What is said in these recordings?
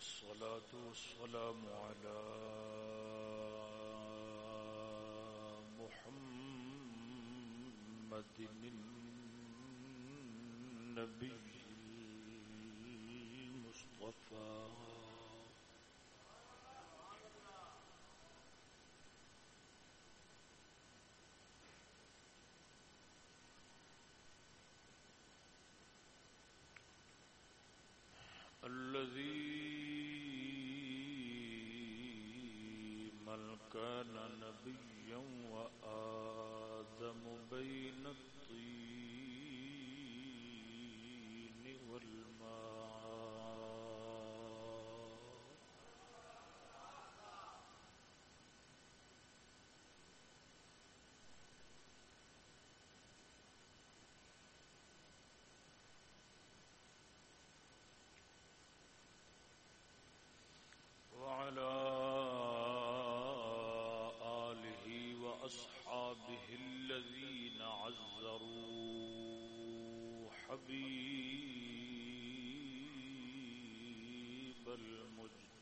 والصلاة والسلام على محمد النبي المصطفى. الذي كان نبيا وآل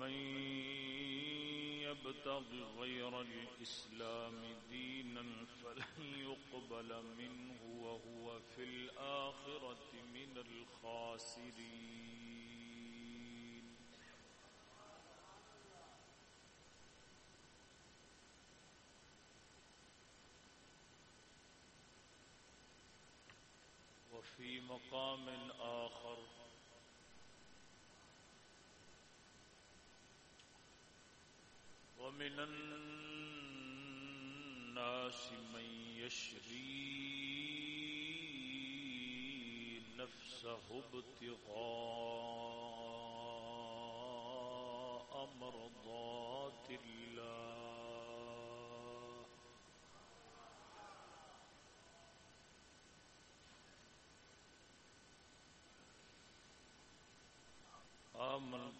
ومن يبتغ غير الإسلام دينا فلن يقبل منه وهو في الآخرة من الخاسرين. وفي مقام آخر ومن الناس من يشري نفسه ابتغاء مرضات الله. آمنت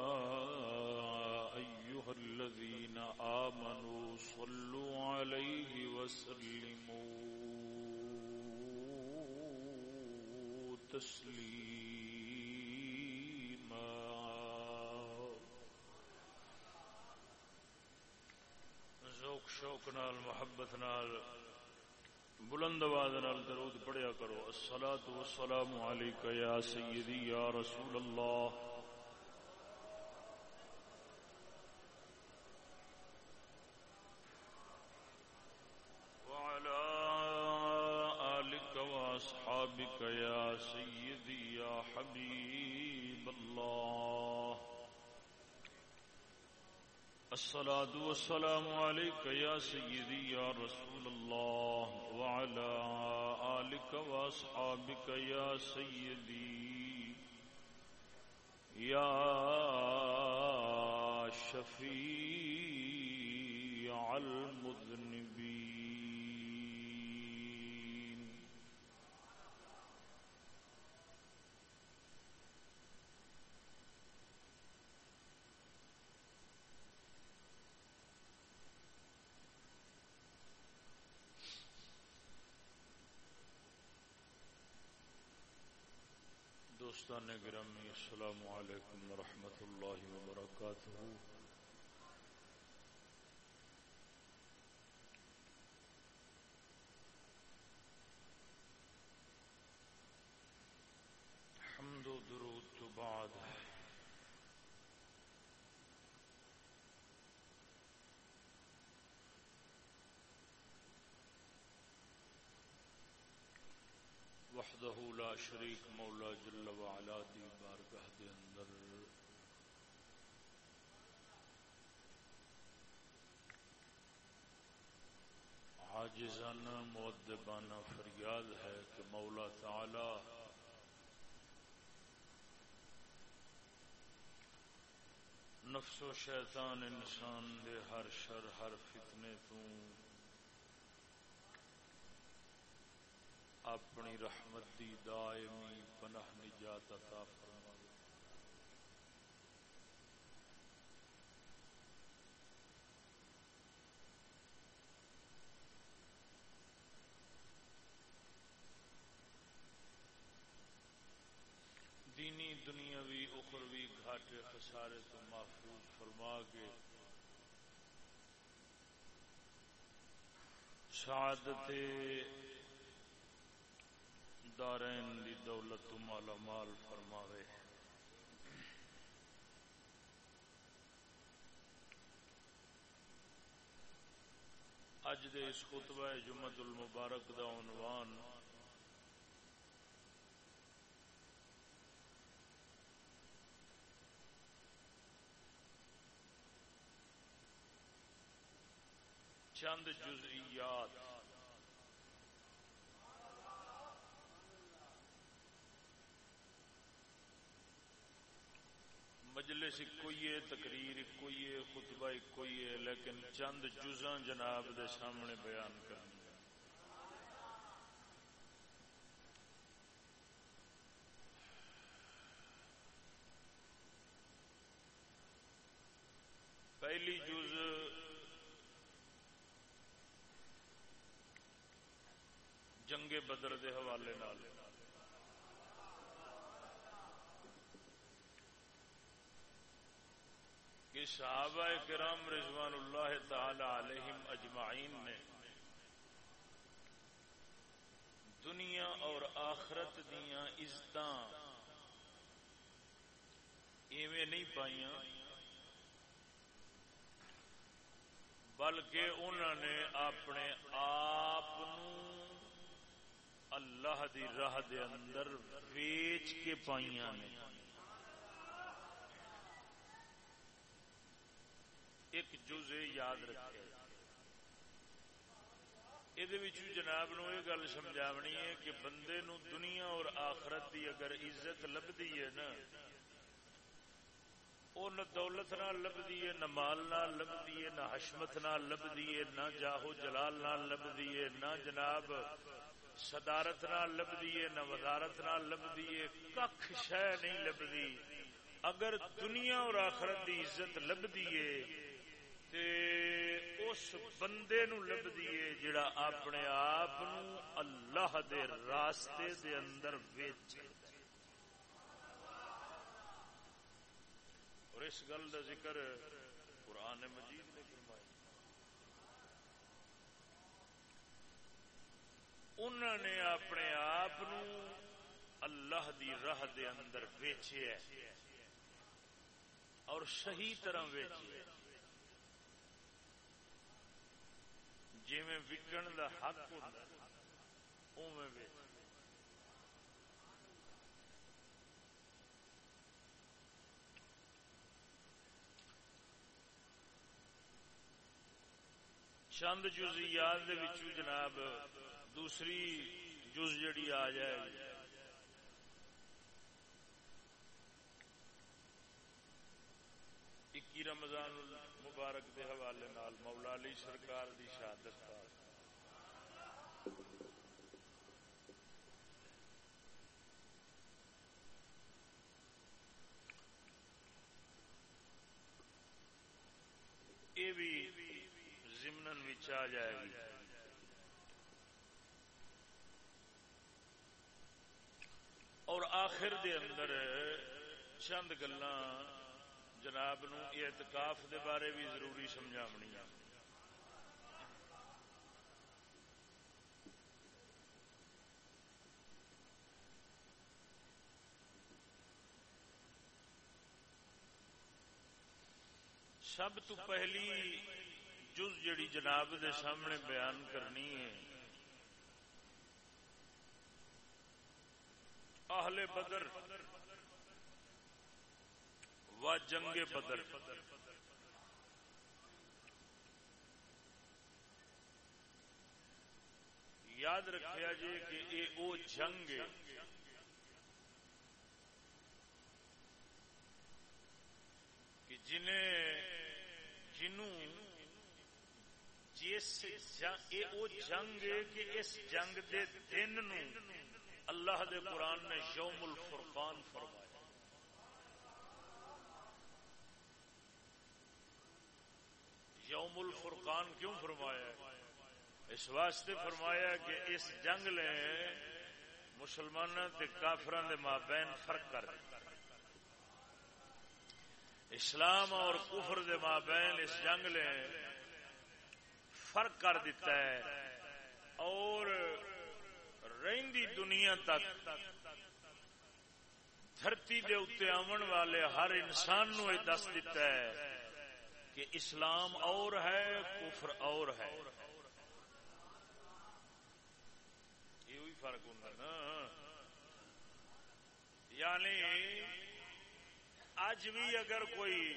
الذين آمنوا صلوا عليه وسلموا تسليما ذوق شوق نال، محبت نال، بلند آواز نال درود پڑھیا کرو. الصلاة والسلام علیکہ یا سیدی یا رسول اللہ. الصلاة والسلام عليك يا سيدي يا رسول الله وعلى آلك وأصحابك يا سيدي يا شفيع المذنبين دوستان گرامی السلام علیکم ورحمۃ اللہ وبرکاتہ بعد وحدہ لا شریک مولا جل وعلا دی بارگاہ دے اندر۔ عاجزانہ مؤدبانہ فریاد ہے کہ مولا تعالی نفس و شیطان انسان دے ہر شر، ہر فتنے تو اپنی رحمت دی دائمی پناہ نجات عطا فرما دینی دنیاوی اخروی گھاٹے خسارے تو محفوظ فرما کے شہادت دارین دی دولت مالا مال فرماوے۔ اج دے اس خطبہ جمعت المبارک دا عنوان چند جزئیات۔ مجلس کوئی ہے تقریر، کوئی ہے خطبہ، کوئی ہے لیکن چند جزاں جناب دے سامنے بیان کرنا پہلی جز جنگ بدر دے حوالے نال۔ کہ صحابہ کرام رضوان اللہ تعالی علیہم اجمعین نے دنیا اور آخرت دیا عزت ایویں نہیں پائیاں، بلکہ انہوں نے اپنے آپ اللہ دی راہ دے اندر ویچ کے پائیاں نے۔ ایک جز یاد رکھے۔ یہ جناب نو یہ گل سمجھاونی ہے کہ بندے نو دنیا اور آخرت دی اگر عزت لبھی ہے نا وہ نہ دولت نہ لبھی ہے، نہ مال نہ لبھی ہے، نہ حشمت نہ لبھی ہے، نہ جاہو جلال نہ لبھی ہے، نہ جناب صدارت نہ لبھی ہے، نہ وزارت نہ لبھی ہے کھ شہ نہیں لبھی اگر دنیا اور آخرت دی عزت لبھی ہے تے اس بندے نو لبھی ہے جڑا اپنے آپ اللہ دے راستے دے اندر ویچ اور اس گل کا ذکر قرآن مجید نے فرمایا۔ انہوں نے اپنے آپ اللہ دی راہ دے اندر ویچے اور صحیح طرح ویچے جی میں وکن کا حق ہوتا چند جزیات جناب، دوسری جز جڑی آ جائے۔ اکی رمضان مبارک دے حوالے نال مولا علی سرکار دی شہادت یہ بھی ضمن آ جائے گی۔ اور آخر دے اندر چند گلان جناب نو اعتکاف دے بارے بھی ضروری سمجھاونی سب تو پہلی جز جڑی جناب دے سامنے بیان کرنی ہے۔ اہل بدر و جنگ بدر۔ یاد رکھا جی کہ یہ وہ جنگ کہ جنہیں جنوں جس جنگ کہ اس جنگ دے دن نو اللہ دے قرآن نے یوم الفرقان فرمایا۔ یوم الفرقان کیوں فرمایا اس واسطے فرمایا کہ اس جنگ نے مسلمانوں کے کافران دے مابین فرق کر دیا اسلام اور کفر دے مابین اس جنگ نے فرق کر دیتا ہے اور رہندی دنیا تک دھرتی دے اتنے آمن والے ہر انسان نو یہ دس دیتا ہے کہ اسلام اور ہے، کفر اور ہے۔ یہ فرق ہوں نا۔ یعنی اج بھی اگر کوئی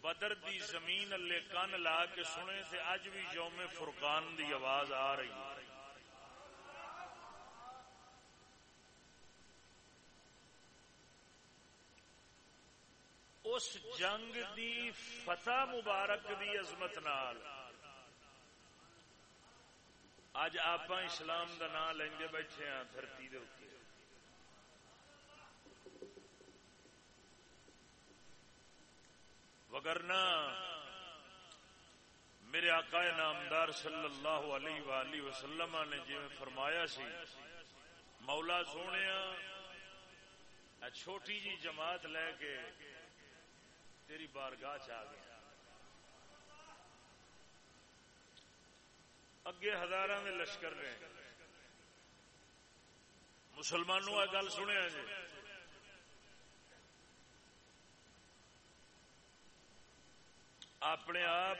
بدر دی زمین اللہ کن لا کے سنے سے اج بھی یوم فرقان دی آواز آ رہی ہے۔ اس جنگ دی فتح مبارک دی عظمت نال۔ اج آپ اسلام دا نام لیں بیٹھے ہیں دھرتی دے اتنے وگرنا میرے آقا نامدار صلی اللہ علیہ وآلہ وسلم نے جی فرمایا سی، مولا سونے چھوٹی جی جماعت لے کے تیری بارگاہ چ گیا۔ اگے ہزار لشکر نے مسلمانوں آ گل سنیا جی۔ اپنے آپ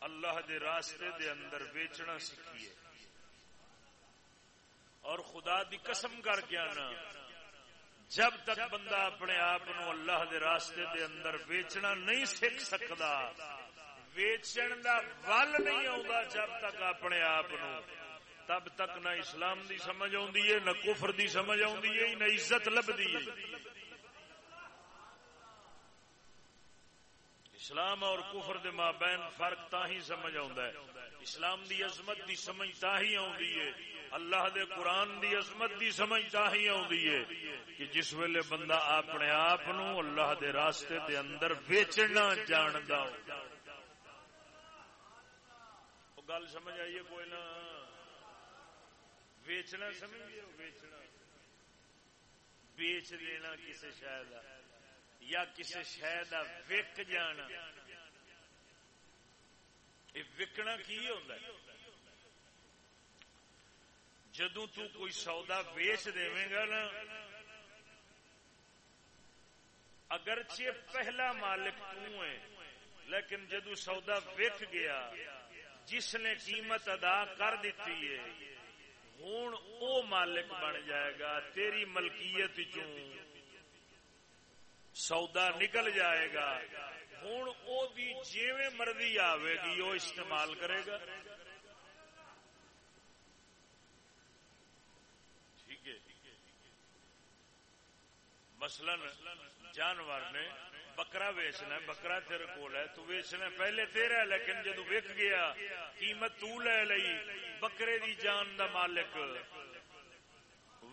اللہ دے راستے دے اندر ویچنا سیکھیے۔ اور خدا دی قسم کر کے آنا۔ جب تک بندہ اپنے آپ اللہ دے راستے دے اندر ویچنا نہیں سیکھ سکتا، ویچن دا ول نہیں آتا جب تک اپنے آپ تب تک نہ اسلام دی سمجھ آئی ہے، نہ کفر دی سمجھ آئی ہے، نہ عزت لبھی ہے۔ اسلام اور کفر دے مابین فرق تا ہی سمجھ آتا ہے۔ اسلام دی عظمت دی سمجھ تا ہی آتی ہے۔ اللہ دے قرآن دی عظمت دی سمجھ تا ہی ہے کہ جس ویلے بندہ اپنے آپ اللہ دے راستے دے اندر ویچنا جاندا ہو۔ گل سمجھ آئیے کوئی نہ؟ ویچنا سمجھ ویچنا۔ بیچ لینا کسی شاید یا کسی شہ وک جانا۔ یہ وکنا کی ہوتا ہے؟ جدو تو کوئی سودا ویچ دے گا نا، اگرچہ پہلا مالک تو ہے، لیکن جدو سودا وک گیا، جس نے قیمت ادا کر دیتی ہے ہوں او مالک بن جائے گا، تیری ملکیت چوں سودا نکل جائے گا ہوں وہ جی مرضی آئے گی وہ استعمال کرے گا ٹھیک ہے مثلا جانور نے بکرا ویچنا بکرا تیرے کول ہے، تو ویچنا پہلے تیرا ہے، لیکن جدو وک گیا، قیمت تو لے لئی۔ بکرے دی جان دا مالک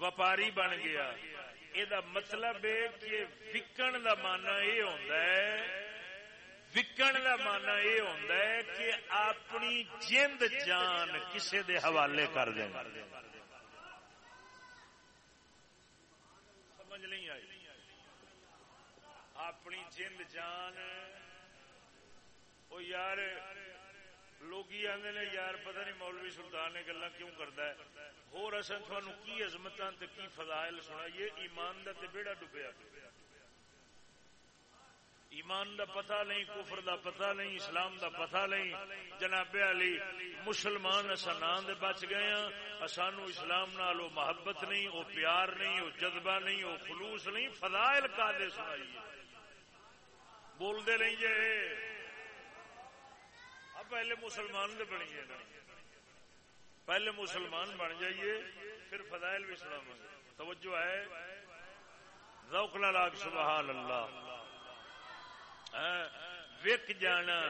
وپاری بن گیا۔ یہ مطلب ہے کہ وکن کا مانا یہ ہوتا ہے، وکن کا مانا یہ ہوتا ہے کہ اپنی جند جان کسی دے حوالے کر دیں سمجھ نہیں آئی؟ اپنی جند جان۔ وہ یار، لوگ آدھے نے، یار پتہ نہیں مولوی سلطان نے گلا کیوں کرتا ہے۔ ہور اصل تھوان کی عظمت کی فضائل سنا یہ ایمان کا بیڑا ڈبیا۔ ایمان دا پتہ نہیں، کفر دا پتہ نہیں، اسلام دا پتہ نہیں۔ جناب علی، مسلمان اصا نام دے بچ گئے ہاں۔ سانو اسلام نال محبت نہیں وہ پیار نہیں وہ جذبہ نہیں وہ خلوص نہیں، فضائل کا دے سنائی بول دے نہیں جے اب پہلے مسلمان بنیے نا۔ پہلے مسلمان بن جائیے، پھر فضائل بھی سنا توجہ ہے۔ ذوق لاگ سبحان اللہ۔ وک جانا۔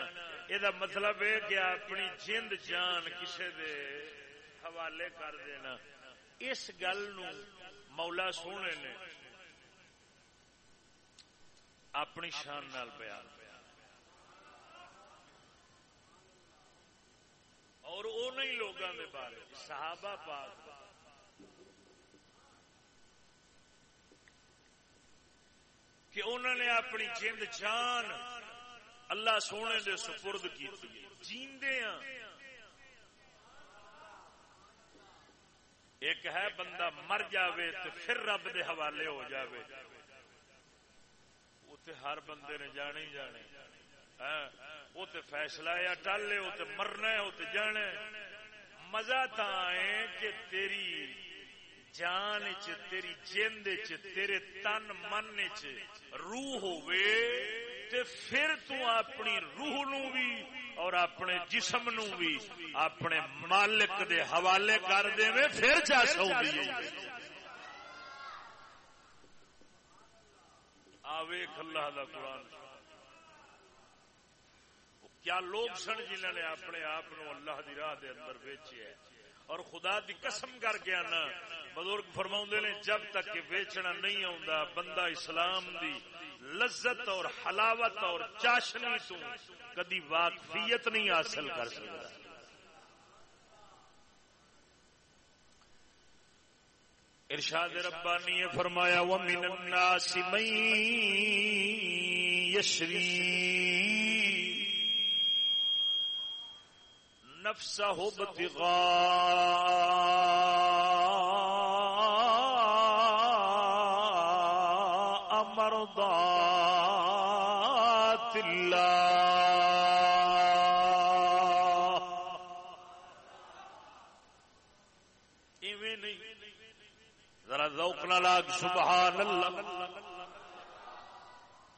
یہ مطلب ہے کہ اپنی جند جان کسی دے حوالے کر دینا۔ اس گل مولا سونے نے اپنی شان نال بیان۔ اور نہیں لوگوں کے بارے صحابہ پاک۔ کہ انہوں نے اپنی جند جان اللہ سونے دے سپرد کی جیندے ہاں۔ ایک ہے بندہ مر جاوے تو پھر رب دے حوالے ہو جاوے۔ اتنے ہر بندے نے جانے ہی جانے۔ ہاں، وہ تو فیصلہ ہے ٹل ہے، وہ تو مرنا ہے، وہ تو جانا مزہ تھا کہ تیری جان چ تیری جند چ تیرے تن من چ روح ہوئے تے پھر تو اپنی روح نو بھی اور اپنے جسم نو بھی اپنے مالک دے حوالے کر دے پھر جا سو آوے اللہ دا قرآن۔ کیا لوگ سن جنہوں نے اپنے آپ اللہ دی راہ دے اندر بیچے ہے۔ اور خدا دی قسم کر کے آنا۔ بزرگ فرما نے، جب تک کہ ویچنا نہیں آتا بندہ اسلام دی لذت اور حلاوت اور چاشنی تو کدی واقفیت نہیں حاصل کر سکتا۔ ارشاد ربانی نے فرمایا وہ من الناس من یشری نفسه ابتغاء سبحان اللہ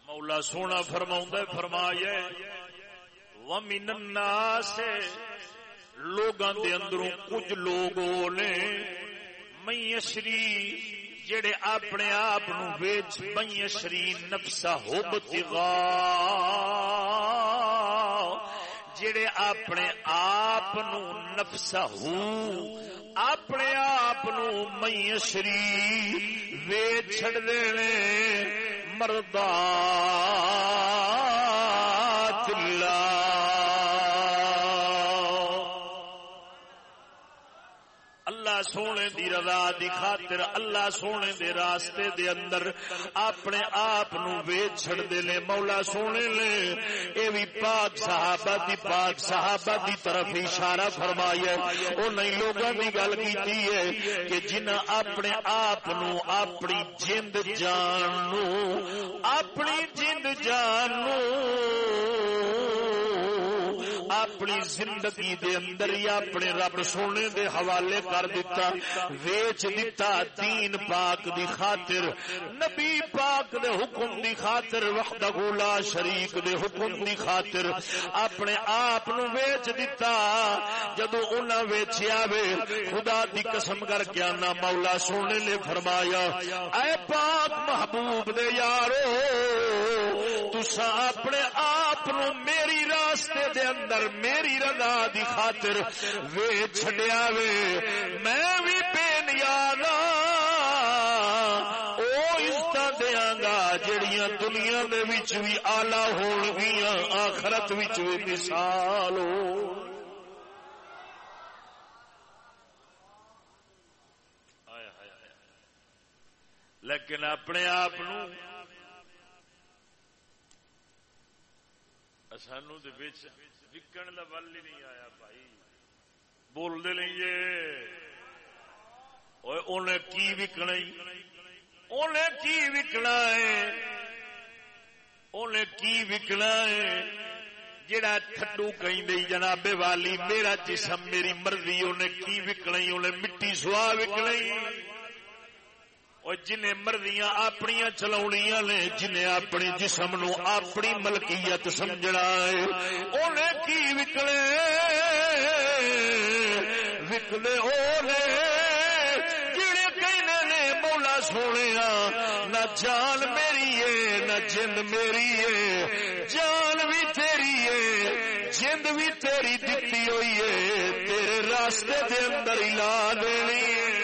مولا سونا فرماؤں فرمایا ومن الناس لوگوں دے اندروں کچھ لوگ نے میشری جڑے اپنے آپ ویچ میشری نفسا ہو بتگا جڑے اپنے آپ نفسا اپنے آپ میشری وے چھڑ دینے مردہ دی رضا دی خاطر اللہ سونے دے راستے دے اندر اپنے آپ نو ویچ چھڑ دے لے مولا سونے لے اے بھی پاک صحابہ دی، پاک صحابہ دی طرف اشارہ فرمایا او نہیں لوگوں دی گل کیتی ہے کہ جنہ اپنے آپ نو، اپنی جند جان نو، اپنی جند جان نو۔ اپنی زندگی دے اندر ہی اپنے رب سونے دے حوالے کر دیتا، ویچ دیتا، دین پاک دی خاطر، نبی پاک دے حکم دی خاطر وقت لا شریک دے حکم دی خاطر، اپنے آپ نو ویچ دیتا، جدو انہاں ویچیا وے، خدا دی قسم کر کے آنا، مولا سونے لے فرمایا، اے پاک محبوب دے یارو تسا اپنے آپ نو میری راستے دے اندر میری رضا دی خاطر وے چھڈیا وے میں بھی بے نیاز عزت دیا گا جڑیاں دنیا دے وچ بھی آلہ ہون گیاں، آخرت وچ بھی مثال ہو لیکن اپنے آپ سانو وکن کا ول ہی نہیں آیا بھائی بولتے نہیں جی انہیں کی وکنا انہیں کی وکنا ہے انہیں کی وکنا ہے جڑا تھڈو کہیں جناب والی میرا جسم میری مرضی انہیں کی وکنا انہیں مٹی سوا وکنا اور جنہیں مرضیاں اپنی چلا نے، جنہیں اپنے جسم نو اپنی ملکیت سمجھنا ہے انہیں کی وکلے؟ وکلے جڑے کہنے نے مولا سونے نہ جان میری ہے، نہ جند میری ہے، جان بھی تیری ہے جند بھی تیری دتی ہوئی ہے، تیرے راستے دے اندر ہی لا دینی ہے۔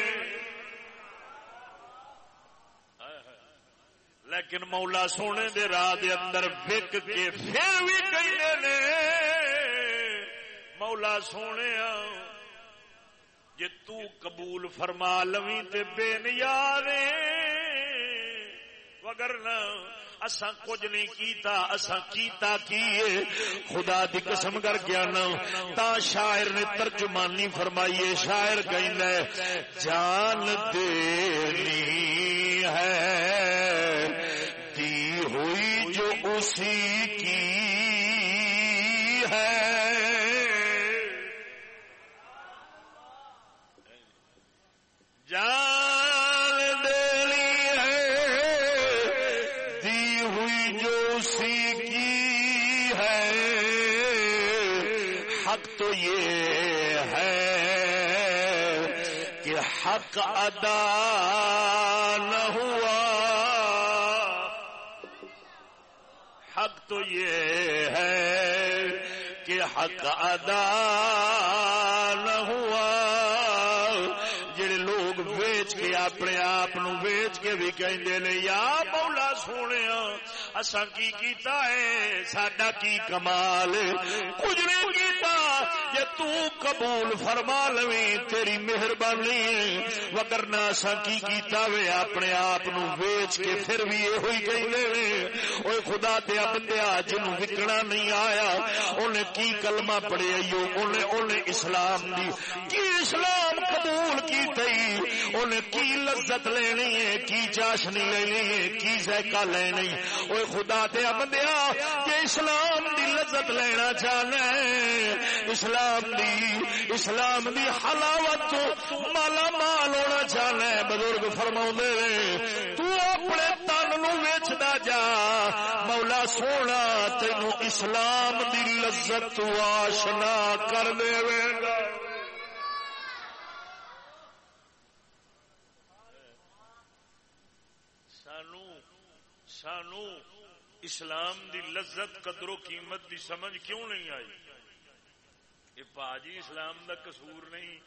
لیکن مولا سونے دے راہ دے اندر وک کے پھر بھی کہنے نے، مولا سونے جی تو قبول فرما لوی تے بے نیار وگر اساں کچھ نہیں کیتا، اساں کیتا کیے خدا دی قسم کر گیا نا تا شاعر نے ترجمانی فرمائیے، شاعر کہندا ہے، جان دینی ہے۔ اسی کی ہے۔ جان دینی ہے۔ دی ہوئی جو اسی کی ہے۔ حق تو یہ ہے کہ حق ادا نہ ہوا۔ تو یہ ہے کہ حق ادا نہ ہوا۔ جڑے لوگ ویچ کے اپنے آپ ویچ کے بھی کہیں یا مولا سونے اسا کی کیتا ہے؟ ساڈا کی کمال؟ کچھ نہیں کیتا یہ تو قبول فرما لویں، تیری مہربانی وگرنہ اسا کی کیتا وے، اپنے آپ ویچ کے پھر بھی یہ ہوئی کہیں اوے خدا دیا بندیا جنوں وکنا نہیں آیا، انہیں کی کلمہ پڑے ایو؟ انہیں انہیں اسلام دی، کی اسلام قبول کی تئی؟ انہیں کی لذت لینی ہے، کی چاشنی لینی ہے، کی ذائقہ لینی؟ اوے خدا دیا بندیا کہ اسلام دی لذت لینا چاہنا اسلام دی اسلام دی حلاوت تو مالا مال ہونا چاہنا بزرگ فرما تو اپنے تن نو ویچنا جا۔ مولا سونا، تینو اسلام دی لذت تو آشنا کر دے گا سانو سانو اسلام دی لذت قدر و قیمت دی سمجھ کیوں نہیں آئی؟ یہ پاجی اسلام دا قصور نہیں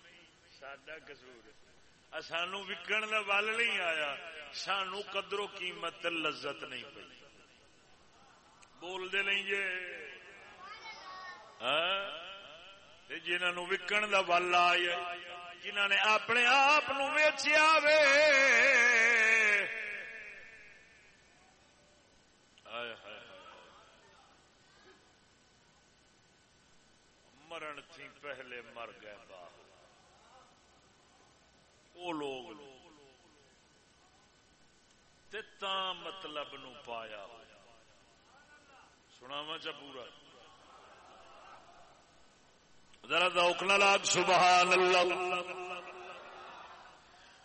سڈا قصور سانو وکن کا ول نہیں آیا، سانو قدر و قیمت لذت نہیں پی بولتے نہیں جی ہاں؟ جنہوں وکن کا ول آیا جنہ نے اپنے آپ ویچیا وے۔ مرن تھی پہلے مر گئے وہ لوگ مطلب نو پایا۔ ہوا سنا چا پورا۔ ذرا دوکنا لاگ، سبحان اللہ۔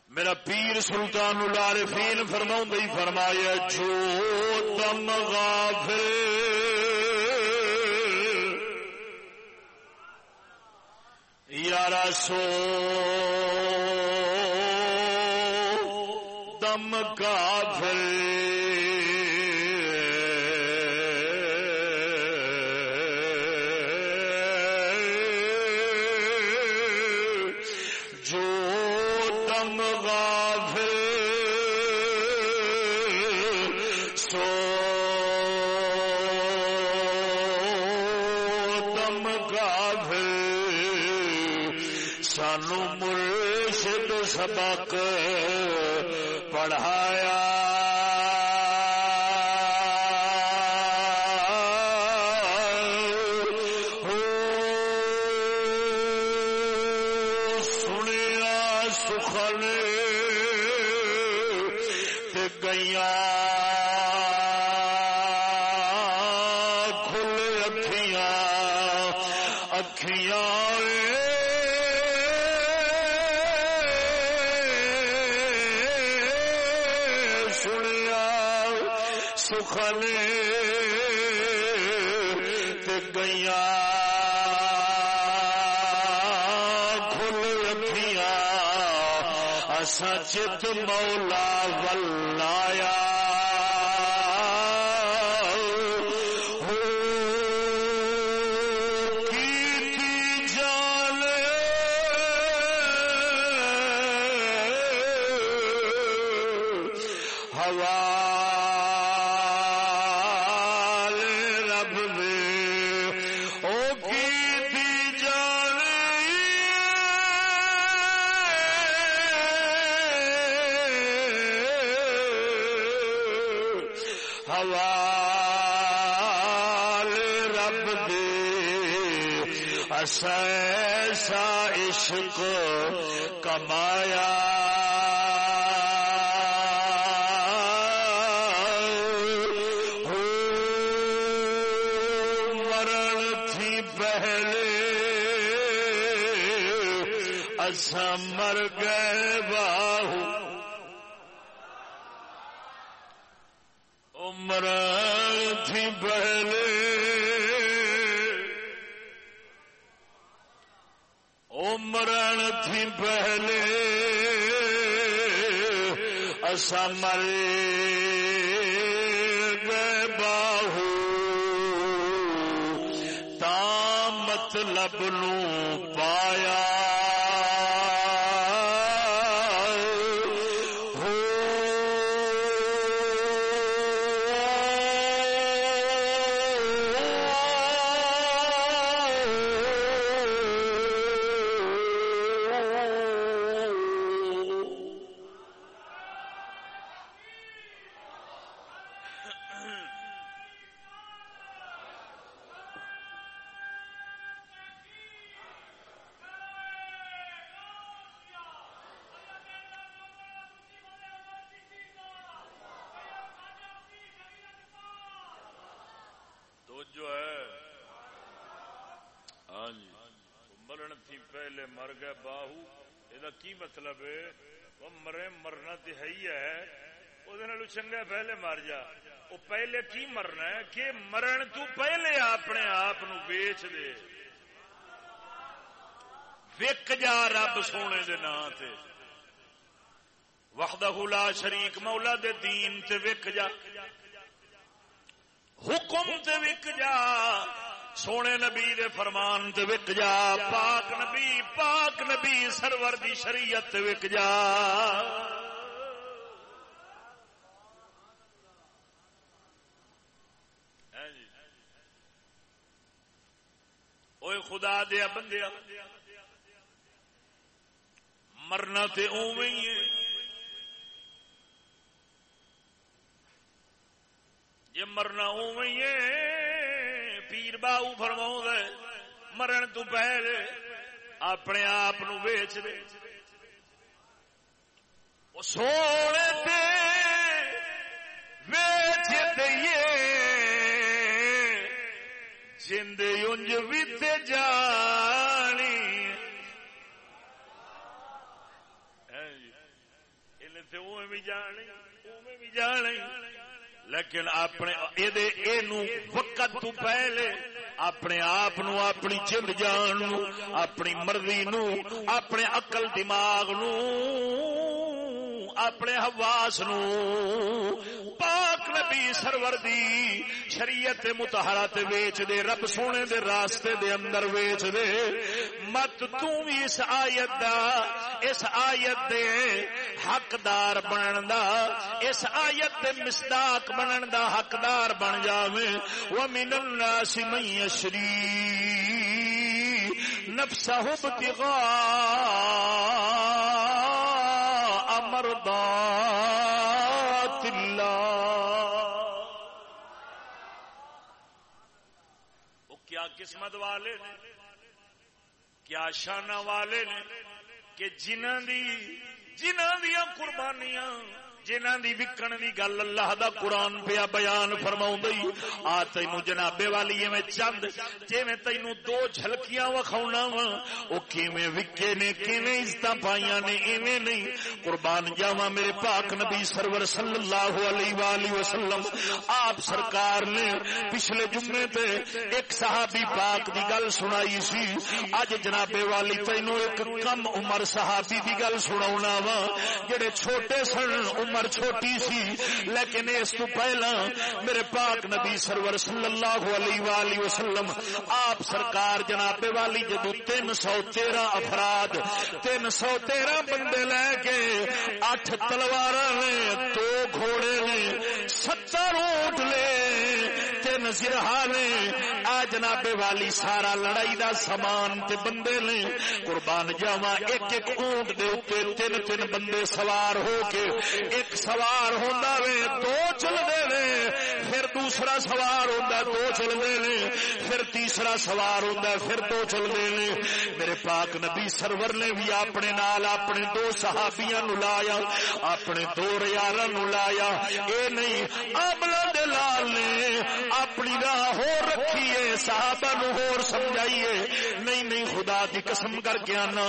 میرا پیر سلطان العارفین فرماؤں گی فرمایا جو تم غافل۔ یارا سو دم کا سمر گئے باہو۔ تا مطلب نو پا مطلب پایا چنگا پہلے مر جا۔ وہ پہلے کی مرنا ہے؟ کہ مرن تو پہلے اپنے آپ ویچ دے۔ وک جا رب سونے دے نام تے۔ وحدہ لا شریک مولا دے دین تے وک جا۔ حکم تے وک جا۔ سونے نبی دے فرمان تے وک جا، پاک نبی پاک نبی سرور دی شریعت تے وک جا۔ ہاں جی۔ خدا دیا بندیا مرنا تے اوی یہ مرنا اوی پیر باؤ فرما مرن تو پہلے اپنے آپ ویچ دے سونے ویچ دئیے۔ جند انج وت جانی۔ ہاں جی، بھی جانی بھی جانی۔ لیکن اپنے وقت تو پہلے اپنے آپ اپنی چل جان اپنی مرضی نو، اپنے عقل دماغ نو اپنے حواس نو پاک نبی سرور دی شریعت متحرا ویچ دے، رب سونے دے راستے دے اندر ویچ دے۔ مت بھی اس آیت دا، اس آیت دے حقدار بنن دا، اس آیت دے مصداق بنن دا حقدار بن جاوے۔ ومن الناس من یشری نفسه ابتغاء قسمت والے نے کیا شانہ والے نے کہ جنہ دی جنہ دیا قربانیاں جنہ دی وکن دی گل اللہ دا قرآن پیا بیان فرما آ تین جنابے والی میں چند جی میں تین دو جھلکیاں وکھاؤنا وا وہ کیویں وکے نے کیویں عزت پائیا نے ایویں نہیں قربان جاوا میرے پاک نبی سرور صلی اللہ علیہ وآلہ وسلم آپ سرکار نے پچھلے جمعے تے ایک صحابی پاک دی گل سنائی سی اج جنابے والی تینوں ایک کم عمر صحابی دی گل سنا وا جڑے چھوٹے سن عمر چھوٹی سی، لیکن اس تو پہلا میرے پاک نبی سرور صلی اللہ علیہ وآلہ وسلم، آپ سرکار جناب والی جدو تین سو تیرہ افراد، تین سو تیرہ بندے لے کے اٹھ تلوار نے، دو گھوڑے نے، ستر اونٹ لے تین سرہا نے آ جناب والی، سارا لڑائی دا سامان تے بندے نے قربان جاوا ایک ایک اونٹ دے اوپر تین تین بندے سوار ہو کے ایک سوار ہوتا وے، دو چلتے نے پھر دوسرا سوار ہوتا دو چلتے نے۔ پھر تیسرا سوار ہوتا پھر دو چلتے نے۔ میرے پاک نبی سرور نے بھی اپنے نال اپنے دو صحابیاں نو لایا، اپنے دو ریار نو لایا۔ اے نہیں آملا دلال نے اپنی راہ ہو رکھیے، صحابہ نو ہور سمجھائیے۔ نہیں نہیں، خدا دی قسم کر کے آنا۔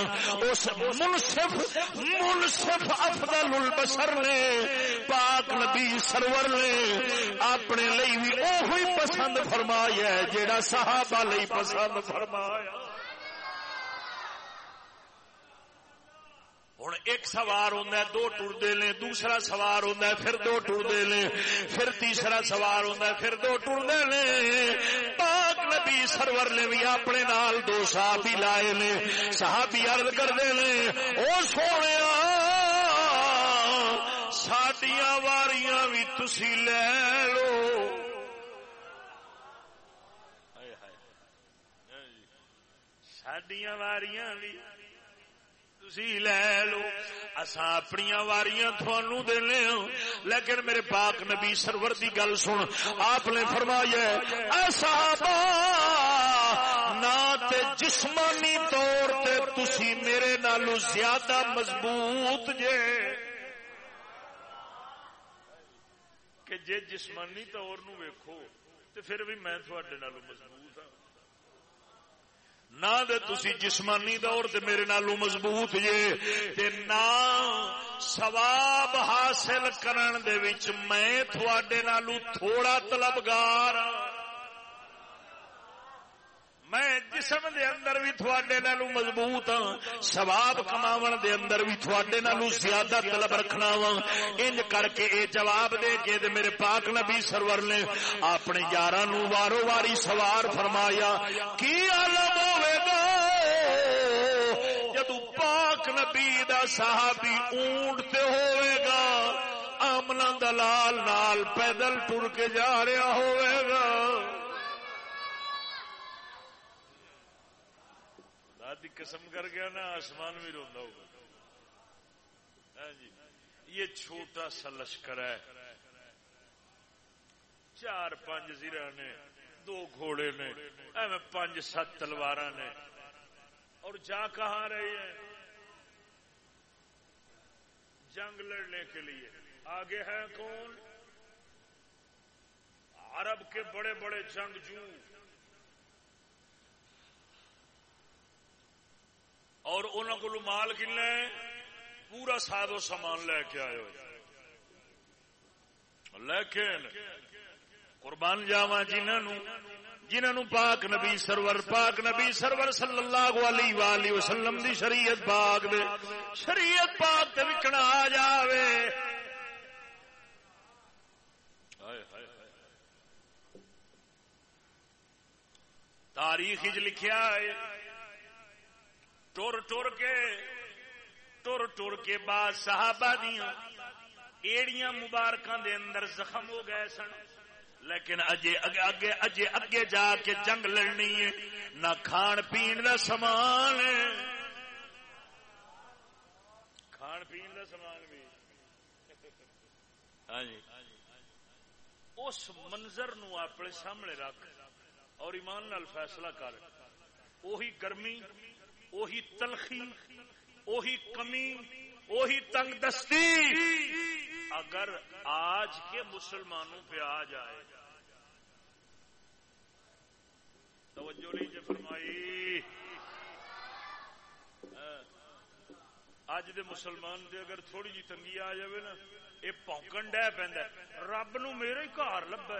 اس منصف منصف افضل البشر نے، پاک نبی سرور نے اپنے لئی بھی اوہی پسند فرمایا ہے، جیڑا صحابہ لئی پسند فرمایا۔ ہوں ایک سوار ہوں دو ٹرتے نے دوسرا سوار ہوں پھر دو ٹرتے نے پھر تیسرا سوار ہوں پھر دو ٹرتے نے پاک نبی سرور نے بھی اپنے نال دو صحابی لائے نے صحابی عرض کرتے نے او سونے سڈیا واریاں بھی تسی لے لو۔ جی۔ سڈیا واریاں بھی لے لو اصا اپنی واریاں تھانو دینے ہوں لیکن میرے پاک نبی سرور دی گل سن آپ نے فرمایا ایسا نہ تے جسمانی طور تے تسی میرے نالو زیادہ مضبوط جے کہ جے جسمانی طور نو ویکھو تے پھر بھی میں تھوڑے نالو مضبوط نہ دے تسی جسمانی دور تے میرے نالو مضبوط جے، تے نہ ثواب حاصل کرن دے وچ میں تھوڑے نالو تھوڑا طلبگار ہاں۔ میں جسم دے اندر بھی تھوڑے نالو مضبوط ہاں سواب کماون دے اندر بھی تھوڑے نالو زیادہ طلب رکھنا وا۔ انج کر کے اے جواب دے کے دے میرے پاک نبی سرور نے اپنے یاراں نو وارو واری سوار فرمایا، کی عالم ہوے گا؟ جدو پاک نبی دا صحابی اونٹ تے ہوے گا آمنا دلال نال پیدل ٹر کے جا رہا ہوے گا۔ قسم کر گیا نا، آسمان بھی روندا ہوگا۔ ہاں جی یہ چھوٹا سا لشکر ہے۔ چار پانچ زیرا نے، دو گھوڑے نے، ایویں پانچ سات تلوار نے۔ اور جا کہاں رہی ہے؟ جنگ لڑنے کے لیے۔ آگے ہے کون؟ عرب کے بڑے بڑے جنگجو اور انہوں کو مال کن پورا سادو سامان لے کے آئے ہوئے۔ لیکن قربان جاوا جنہوں جنہوں پاک نبی سرور پاک نبی سرور صلی اللہ علیہ وآلہ وسلم دی شریعت پاک دے شریعت پاک تے وکنا آ جاوے۔ تاریخ لکھیا ہے ٹر ٹر کے ٹر ٹر کے بعد صحابہ دیا ایڑیاں مبارکاں دے اندر زخم ہو گئے سن۔ لیکن اجے اگے اجے اگے جا کے جنگ لڑنی ہے۔ نہ کھان پین دا سامان کھان پین دا سامان بھی۔ ہاں جی۔ اس منظر نو اپنے سامنے رکھ اور ایمان نال فیصلہ کر۔ وہی گرمی اوہی تلخی، اوہی کمی، اوہی تنگ دستی۔ اگر آج کے مسلمانوں پہ آ جائے۔ توجہ نہیں فرمائی۔ ہاں۔ اج دے مسلمان دے اگر تھوڑی جی تنگی آ جائے نا یہ پونکن ڈہ پہ رب نو میرے ہی گھر لبا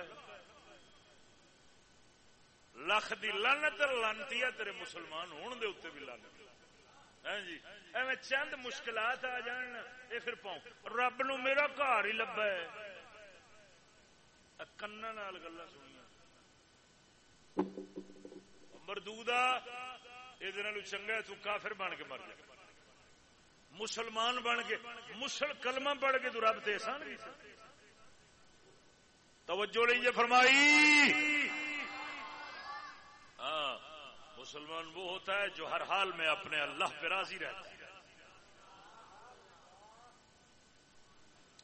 لکھ دی لانت لانتی ہے، تیرے مسلمان ہونے دے اتنے بھی لانت ہاں جی؟ ایویں چند مشکلات آ جان یہ پھر پاؤں۔ رب نو میرا گھر ہی لبا ہے کنا گلا سنیا مردودا یہ چنگا تو کافر بن کے مر جائے مسلمان بن کے، مسل کلمہ پڑھ کے تو رب تے احسان توجہ لیجیے فرمائی۔ ہاں مسلمان وہ ہوتا ہے جو ہر حال میں اپنے اللہ پہ راضی رہتا ہے۔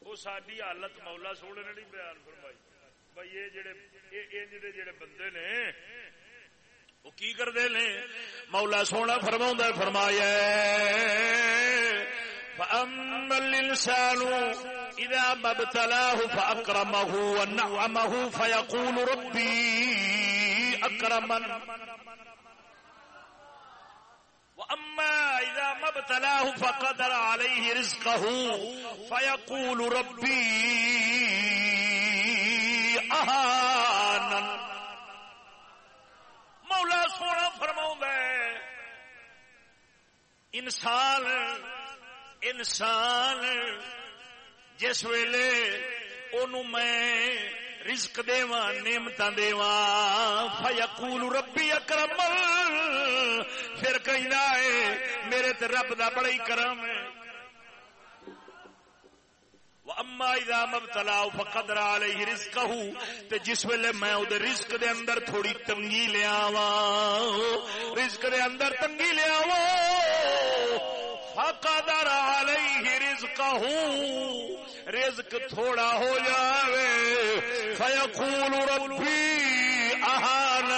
وہ ساری حالت مولا سوڑے نے نہیں بیان فرمائی۔ بھائی، یہ جڑے یہ جڑے جڑے بندے نے، وہ کی کرتے نے؟ مولا سونا فرما فرمایا فأما الإنسان إذا ما ابتلاه فأكرمه ونعمه فيقول ربي أكرمن وأما إذا ما ابتلاه فقدر عليه رزقه فيقول ربي أهانن مولا سونا فرما انسان انسان، جس ویلے او میں رزق دوا نعمت دوا فیقول ربی اکرم۔ پھر کہیں میرے تے رب دا بڑا ہی کرم ہے۔ اما اذا مبتلا فقدر علیہ رزقہ تے جس ویلے میں او دے رزق دے اندر تھوڑی تنگی لے آواں۔ رزق دے اندر تنگی لے آواں۔ علیہ رزقہ رزق تھوڑا ہو جاوے، فیقول ربی اہان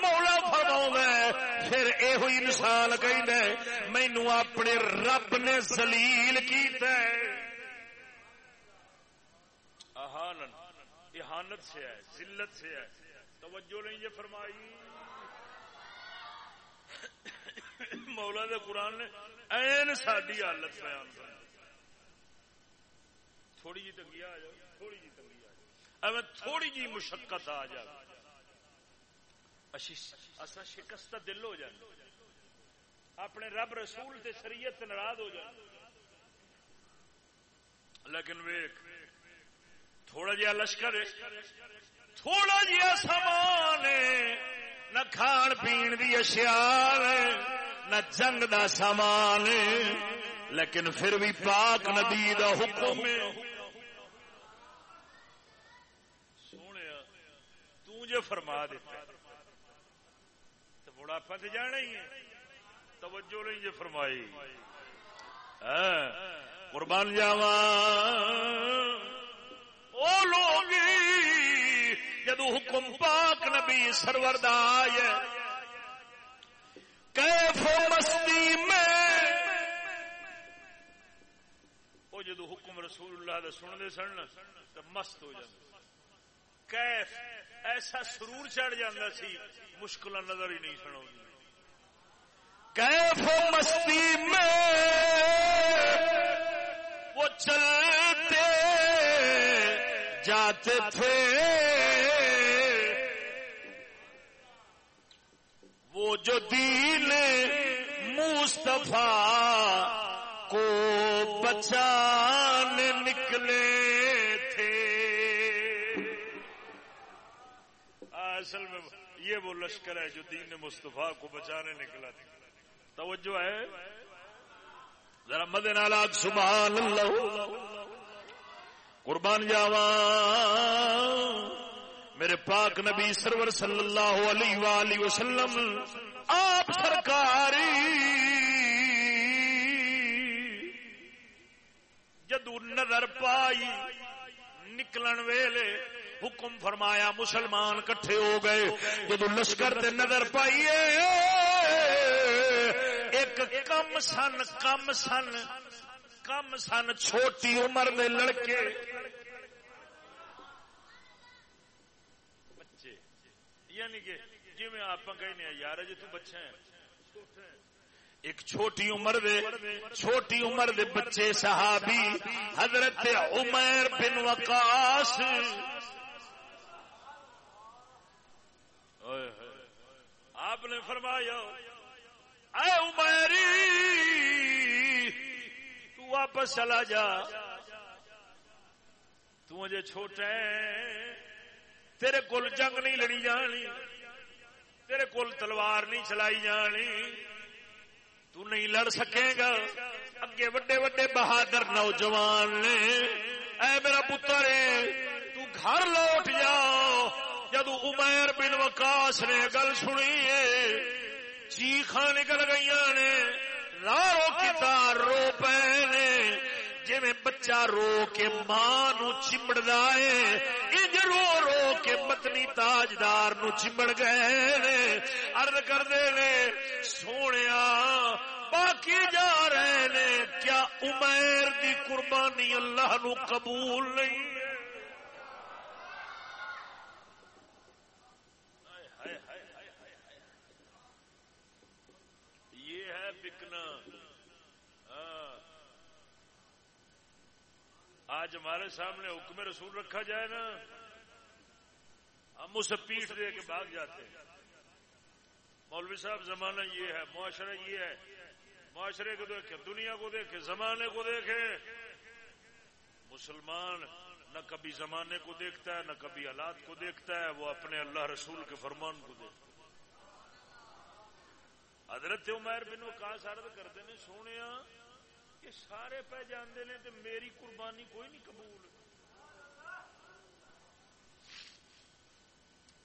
مولا فرماوے پھر اے ہوئی انسان کہندے مینوں اپنے رب نے ذلیل کیتا ہے۔ احانت سے ہے، ذلت سے ہے۔ توجہ نہیں یہ فرمائی۔ مولا دے قرآن نے، این ساری حالت بیان کر تھوڑی جی تنگی آ جائے، تھوڑی جی تنگی آ جائے۔ اب تھوڑی جی مشقت آ جائے اصا شکست دل ہو جائے۔ اپنے رب رسول تے شریعت ناراض ہو جائے۔ لیکن ویک تھوڑا جہا لشکر تھوڑا جہا سامان نہ کھان پین کی اشیاء نہ جنگ دا سامان لیکن پھر بھی پاک نبی دا حکم سونے تجھے فرما دیتا تو بڑھاپا تو جانا ہی ہے۔ توجہ نہیں جو فرمائی۔ ہاں، قربان جاوا او لوگ جدو حکم پاک نبی سرور دائے کیف مستی میں۔ وہ جدو حکم رسول اللہ دے سن دے سن تو مست ہو جاتا کیف ایسا سرور چڑھ جاتا سی مشکل نظر ہی نہیں سنو کیف مستی میں؟ وہ چلتے جاتے تھے۔ وہ جو دین مصطفیٰ کو بچانے نکلے۔ اصل میں یہ وہ لشکر ہے جو دین مصطفیٰ کو بچانے نکلا تھا۔ توجہ ہے؟ ذرا مدن آلات سبحان اللہ قربان جاوا میرے پاک نبی سرور صلی اللہ علیہ وآلہ وسلم، آپ سرکاری جدو نظر پائی نکلن ویلے حکم فرمایا، مسلمان کٹھے ہو گئے۔ جدو لشکر تے نظر پائیے ایک کم سن کم سن کم سن، چھوٹی عمر دے لڑکے۔ بچے یعنی کہ جی میں آپ کہنے یار جی تچے ایک چھوٹی عمر دے، چھوٹی عمر دے بچے صحابی، حضرت عمر بن وقاص۔ آپ نے فرمایا، اے عمری، تو واپس چلا جا۔ تو مجھے چھوٹا ہے۔ تیرے کول جنگ نہیں لڑی جانی۔ تیرے کول تلوار نہیں چلائی جانی۔ تو نہیں لڑ سکے گا۔ اگے وڈے وڈے بہادر نوجوان نے، اے میرا پتر، تو گھر لوٹ جاؤ۔ جدو عمیر بن وکاس نے گل سنی چیخا جی نکل گئی نے، لارو کتار رو پے نے جی بچہ رو کے ماں نو چمڑ ہے، انج رو رو کے متنی تاجدار نو چمڑ گئے نے۔ ارد کرتے نے سونے باقی جا رہے نے، کیا عمیر دی قربانی اللہ نو قبول نہیں؟ بکنا ہاں۔ آج ہمارے سامنے حکم رسول رکھا جائے نا۔ ہم اسے پیٹ دے کے بھاگ جاتے ہیں۔ مولوی صاحب، زمانہ یہ ہے، معاشرہ یہ ہے۔ معاشرے کو دیکھے دنیا کو دیکھے زمانے کو دیکھے مسلمان نہ کبھی زمانے کو دیکھتا ہے، نہ کبھی حالات کو دیکھتا ہے، وہ اپنے اللہ رسول کے فرمان کو دیکھتا ہے۔ حضرت عمیر بن وقاص عرض کرتے ہیں، سونے کہ سارے پہ جاندے نے تو میری قربانی کوئی نہیں قبول۔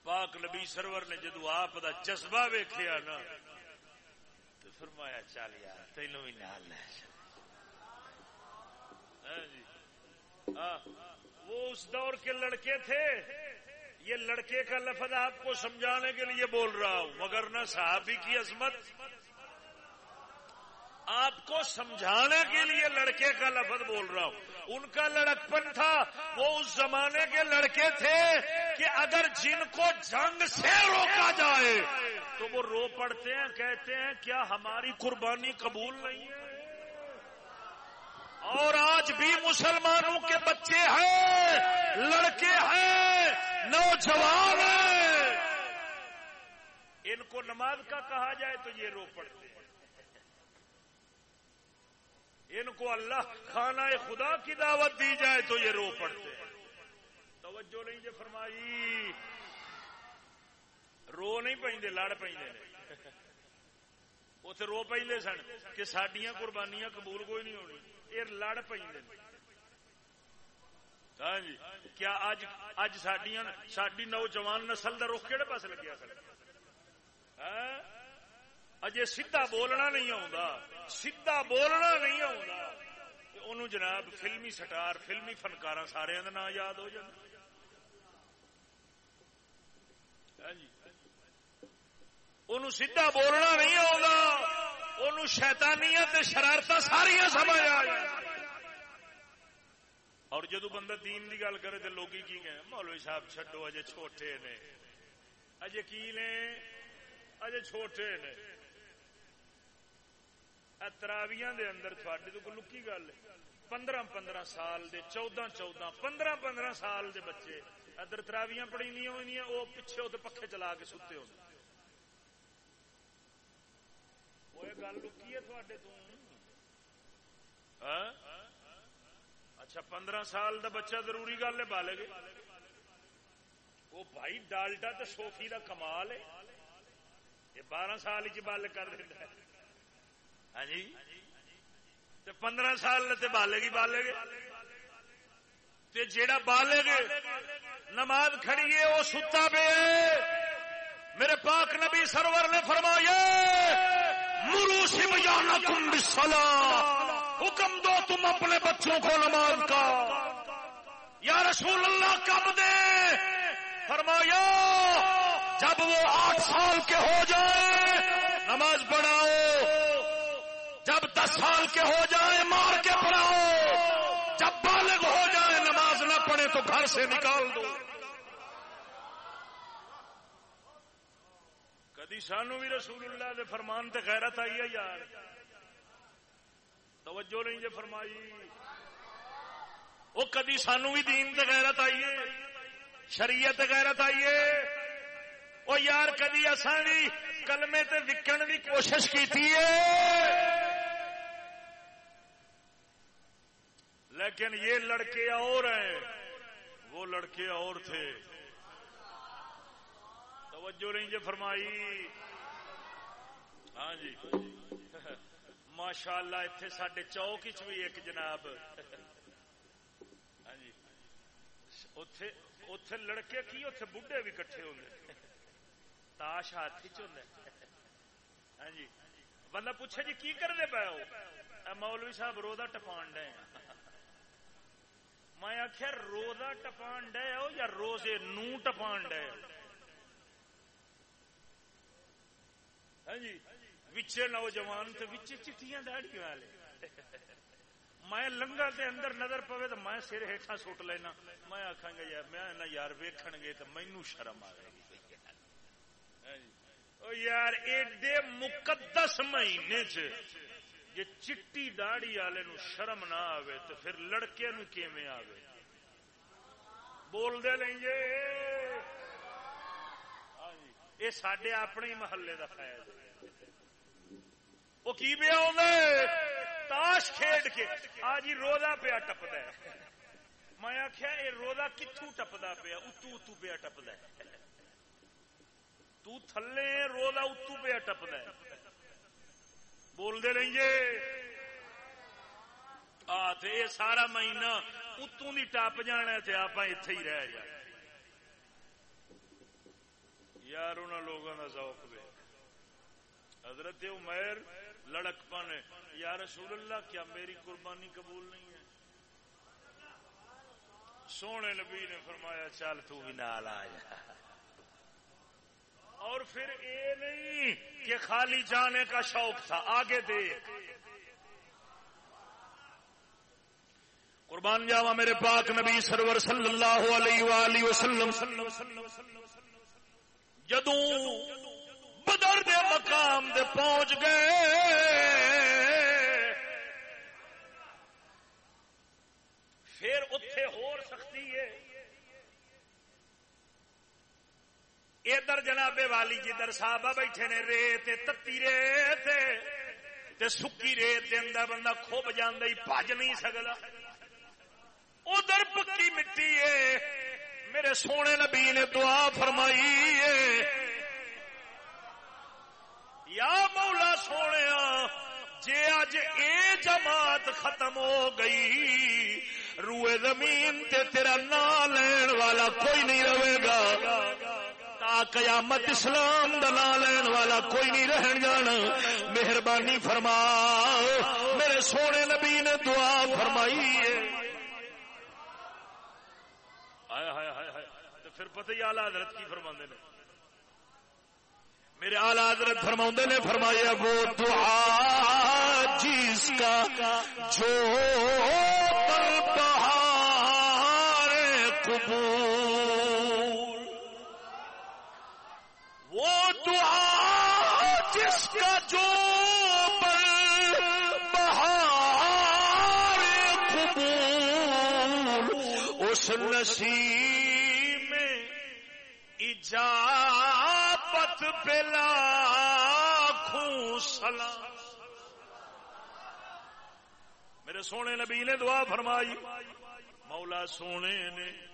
پاک نبی سرور نے جدو آپ دا جذبہ ویخیا نا تو فرمایا، چل یار، تینوں بھی نال لے ہاں جی۔ ہاں، وہ اس دور کے لڑکے تھے۔ یہ لڑکے کا لفظ آپ کو سمجھانے کے لیے بول رہا ہوں، مگر نہ صحابی کی عظمت۔ آپ کو سمجھانے کے لیے لڑکے کا لفظ بول رہا ہوں۔ ان کا لڑکپن تھا، وہ اس زمانے کے لڑکے تھے کہ اگر جن کو جنگ سے روکا جائے، تو وہ رو پڑتے ہیں، کہتے ہیں، کیا ہماری قربانی قبول نہیں ہے؟ اور آج بھی مسلمانوں کے بچے ہیں، لڑکے ہیں، نوجوان ہیں۔ ان کو نماز کا کہا جائے تو یہ رو پڑتے ہیں۔ ان کو اللہ کھانا خدا کی دعوت دی جائے تو یہ رو پڑتے ہیں۔ توجہ نہیں جو فرمائی۔ رو نہیں پہ لڑ پہ اتنے رو پہ سن کہ سڈیا قربانیاں قبول کوئی نہیں ہونی۔ یہ لڑ پہ ہاں جی کیا اج اج سڈیا ساری نوجوان نسل کا رخ کہڑے پاس لگیا سر؟ ہاں؟ اجے سیدا بولنا نہیں آ سیدا بولنا نہیں آ جناب فلمی سٹار، فلمی فنکار سارے نام یاد ہو جائے ہاں جی۔ سیدا بولنا نہیں آ شیتانیاں شرارت ساریا سمجھ آ اور جدو بندہ دین کی گل کرے تو لوگ کی کہ مولوی صاحب چڈو اجے چھوٹے نے۔ اجے کی نے؟ اجے چھوٹے نے۔ تراویاں دے اندر تھوڑے تو کوئی لکی گل پندرہ پندرہ سال دے، چودہ چودہ، پندرہ پندرہ سال دے بچے۔ ادھر تراویاں پڑی نہیں ہوئی وہ پیچھے ہوتے پکھے چلا کے ستے ہو گل لکی ہے تھوڑے تو ہاں؟ اچھا پندرہ سال دا بچہ ضروری گل ہے بالے گے وہ بھائی ڈالٹا تو سوفی دا کمال ہے یہ بارہ سال چ بل کر دیتا ہے ہاں جی پندرہ سال بالے گی بالے گے جیڑا بالے گے نماز کھڑیے وہ ستا پہ میرے پاک نبی سرور نے فرمایا مروسی بجانا تم بسلا حکم دو تم اپنے بچوں کو نماز کا۔ یا رسول اللہ کب دے؟ فرمایا، جب وہ آٹھ سال کے ہو جائے، نماز پڑھاؤ۔ جب دس سال کے ہو جائیں مار کے پڑھاؤ۔ جب بالغ ہو جائے، نماز نہ پڑھے تو گھر سے نکال دو۔ کدی سانو بھی رسول اللہ دے فرمان تے غیرت آئی ہے یار؟ توجہ نہیں جے فرمائی۔ وہ کدی سانو بھی دین تے غیرت آئی ہے؟ شریعت غیرت آئی ہے؟ وہ یار کدی اصا بھی کلمے تے وکن کی کوشش کی لیکن یہ لڑکے اور ہیں۔ وہ لڑکے اور تھے۔ توجہ نہیں جی فرمائی۔ ہاں جی۔ ماشاء اللہ اتنے سڈے چوک چ بھی ایک جناب۔ ہاں جی۔ اتے لڑکے کی اتے بڑھے بھی کٹھے ہوتے تاش ہاتھ چ ہاں جی۔ بندہ پوچھے جی کی کرنے پے ہو؟ مولوی صاحب روزہ ٹپان ڈے میں آخیا روزہ ٹپان ڈے ہو یا روزے نو ٹپان ڈے ہاں جی وچے نوجوان تو وچے چٹیاں داڑی والے۔ میں لنگر دے اندر نظر پوے تو میں سر ہیٹھا سٹ لینا۔ میں آخا گا، یار، میں یار ویکھن گے تو مینو شرم آئے گی ہاں جی۔ یار، ایڈے مقدس مہینے چ جی چٹی داڑی والے نو شرم نہ آوے تو پھر لڑکے نو کیویں آوے؟ بول دے نہیں جے یہ سڈے اپنے ہی محلے کا خیال وہ کی پیا تاش کھیڈ کے۔ آج ہی روزہ پیا ٹپد میں آخیا یہ روزہ کتوں ٹپدا پیا؟ اتو اتو پیا ٹپد تو تھلے روزہ اتو پہ ٹپد بولتے رہیے۔ آ سارا مہینہ اتوں کی ٹپ جانا تے آپ اتے ہی رہ جائے یار ان لوگوں کا ذوق دے حضرت عمیر لڑک پن یا رسول اللہ، کیا میری قربانی قبول نہیں ہے؟ سونے نبی نے فرمایا، چل تو بھی نال آ جا۔ اور پھر یہ نہیں کہ خالی جانے کا شوق تھا، آگے دیکھ قربان جاوا میرے پاک نبی سرور صلی اللہ علیہ وآلہ وسلم۔ جدو بدر دے مقام دے پہنچ گئے، پھر اتے ہور سختی ہے۔ ادھر جناب والی جدھر صحابہ بیٹھے نے، ریت تتی ریت تے سکی ریت دے اندر بندہ خوب جانا ہی بج نہیں سکتا ادھر پکی مٹی ہے۔ میرے سونے نبی نے دعا فرمائی ہے۔ یا مولا سونے جے اج اے جماعت ختم ہو گئی، روئے زمین تے تیرا نا لین والا کوئی نہیں رہے گا۔ قیامت اسلام دلا لین والا کوئی نہیں رہن جانا۔ مہربانی فرما میرے سونے نبی نے دعا فرمائی ہے۔ پھر پتہ ہی آلہ حضرت کی فرما نے۔ میرے آلہ حضرت فرما نے، فرمایا، وہ دعا جس کا جو بہار قبول۔ وہ دعا جس کا جو بہار قبول۔ اس نصیب اجابت پلا سلام۔ میرے سونے نبی نے دعا فرمائی۔ مولا سونے نے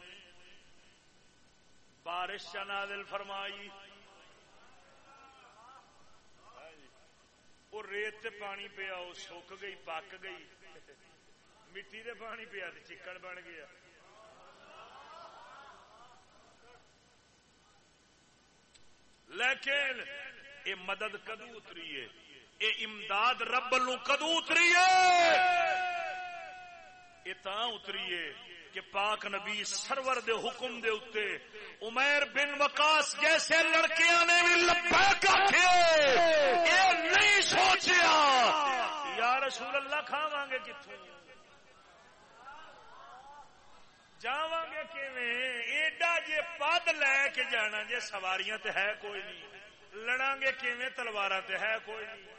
بارش نازل فرمائی۔ وہ ریت پانی پیا، وہ سک گئی، پک گئی۔ مٹی دے پانی پیا چکن بن گیا۔ لیکن یہ مدد کدو اتری ہے امداد رب نو کدو اتری ہے یہ اتری ہے کہ پاک نبی سرور دے حکم دے اتے عمیر بن وکاس جیسے لڑکیاں نے بھی لبیک آکھے یہ نہیں سوچیا۔ یا رسول اللہ کھاواں گے کتوں جاواں گے کیویں؟ ایڈا جے پد لے کے جانا جے سواریاں تے ہے کوئی نہیں۔ لڑاں گے کیویں؟ تلواراں تے ہے کوئی نہیں۔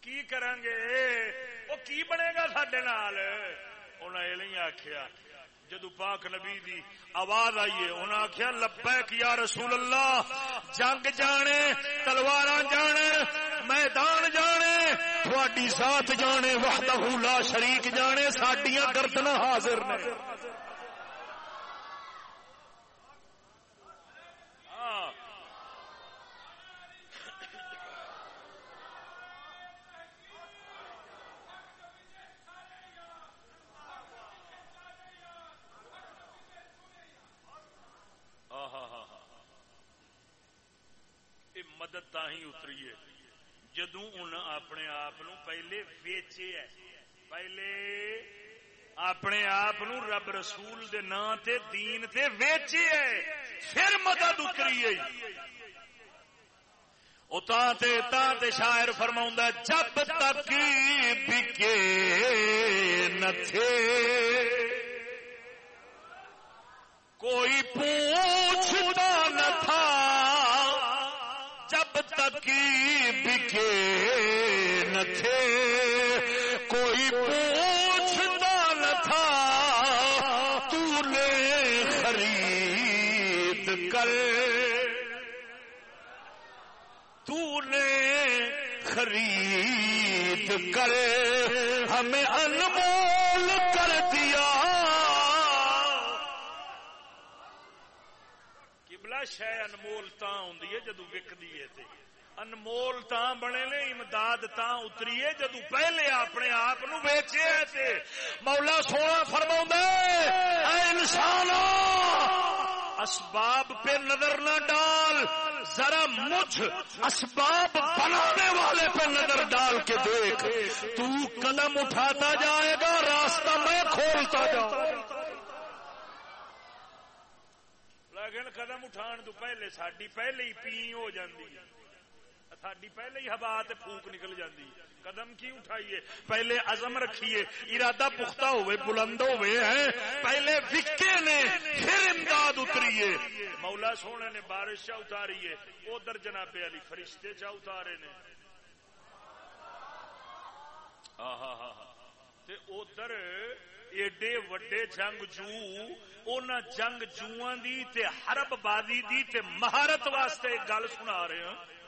کی کریں گے وہ کی بنے گا ساڈے نال؟ انہاں یہ نہیں آخیا جدو پاک نبی دی آواز آئیے انہاں آخیا لبیک یا رسول اللہ، جنگ جانے تلوار جانے، میدان جانے، تھوڑی ذات جانے، وحدہ لا شریک جانے سڈیا گردن حاضر نے۔ مدد تا ہی اتری ہے جدو ان اپنے آپ پہلے ویچے ہے۔ پہلے اپنے آپ رب رسول دے نا تے دین تے ویچے ہے۔ پھر مدد اتری ہے تے تا تے شاعر فرما جب تک بکے نہ تھے۔ کوئی پوچھتا نہ تھا تک بکے نہ تھے، کوئی پوچھتا نہ تھا تو نے خرید کر۔ تو نے خرید کر۔ ہمیں انمول کر دیا۔ شہ انمول تا ہوں جدو وکدی ہے انمول تا بنے نے امداد تا اتری ہے جدو پہلے اپنے آپ ویچے مولا سونا فرما انسان اسباب پہ نظر نہ ڈال ذرا مجھ اسباب بنانے والے پہ نظر ڈال کے دیکھ تو قدم اٹھاتا جائے گا راستہ میں کھولتا جاؤں لیکن قدم اٹھان تو پہلے ساری پہلے ہی پی ہو جاندی ساری پہلے ہی ہوا پھوک نکل جاندی قدم کی اٹھائیے پہلے عزم رکھیے ارادہ پختہ ہوئے بلند ہوئے ہیں پہلے وکے نے پھر امداد اتریے مولا سونے نے بارش چا اتاری ہے ادھر جناب علی فرشتے چا اتارے نے ہاں ہاں ہاں ادھر ایڈے وڈے جنگ جو جنگ جوان دی تے حرب بازی دی تے مہارت واسطے ایک گل سنا رہے ہیں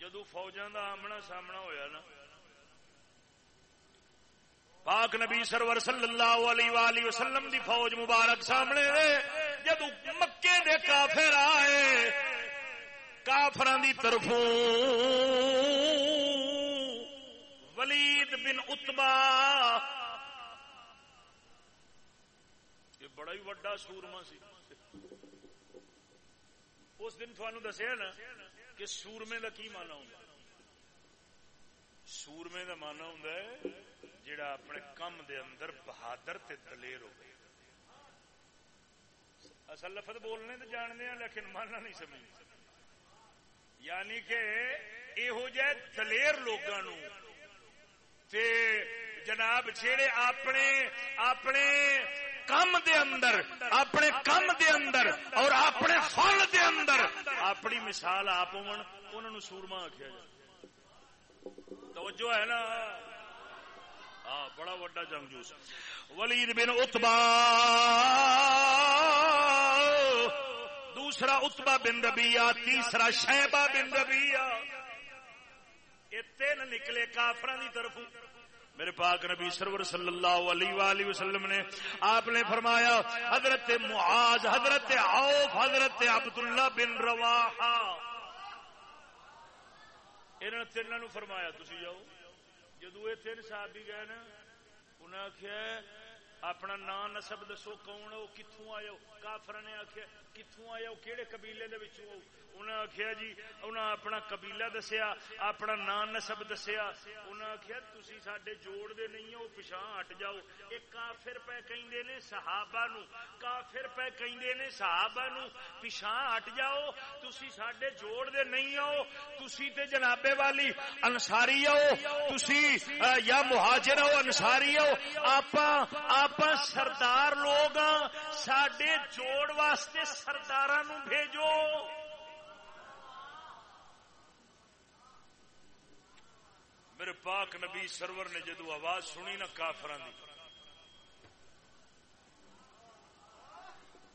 جدو فوجاں دا آمنا سامنا ہویا نا پاک نبی سرور صلی اللہ علیہ وآلہ وسلم دی فوج مبارک سامنے رہے جدو مکے دے کافر آئے کافران دی طرفوں ولید بن اتبا یہ بڑا ہی وڈا سورما سی اس دن تھانوں دسیا نا کہ سورمے کا کی مانا ہوں سورمے کا مانا ہوں جڑا اپنے کم دے اندر بہادر تے دلیر ہو اصل لفظ بولنے تو جاننے ہیں لیکن مانا نہیں سمجھ یعنی کہ یہو جہ دلیر لوگوں تے جناب جہے اپنے اپنے کم دے اندر، اپنے کم دے اندر اور اپنے فل دے اندر۔ اپنی مثال آپ انہوں سورما آخیا جائے۔ توجہ ہے نا؟ ہاں بڑا وڈا جنگجوس ولید بن اتبا دوسرا اتبا بن ربیا تیسرا شہبا بن ربیا یہ تین نکلے کافران کی طرف میرے پاک نبی سرور صلی اللہ علیہ وآلہ وسلم نے آپ نے فرمایا، حضرت معاذ، حضرت عوف، حضرت عبداللہ بن رواحہ۔ انہوں نے تینوں فرمایا تھی جاؤ۔ جدو یہ تین صحابی گئے نا انہیں آخیا اپنا نام نسب دسو کون ہو کتوں آئے ہو؟ کافر نے آخیا کتوں آئے ہو کہڑے قبیلے دے وچوں؟ انہیں آخیا جی انہیں اپنا قبیلہ دسیا، اپنا نام نسب دسیا۔ انہیں آخیا تھی سڈے جوڑ دے نہیں ہو پچھا ہٹ جاؤ۔ یہ کافر پہ کہیں نے صحابہ نو، کافر پہ کہیں نے صحابہ نو پچھا ہٹ جاؤ۔ تھی سڈے جوڑ دے نہیں ہو تھی تے جنابے والی انساری ہو تھی یا مہاجر ہو انساری ہو۔ آپ آپ سردار لوگ ہاں، سڈے جوڑ واسطے سردار بھیجو۔ میرے پاک نبی سرور نے جدو آواز سنی نا کافران دی۔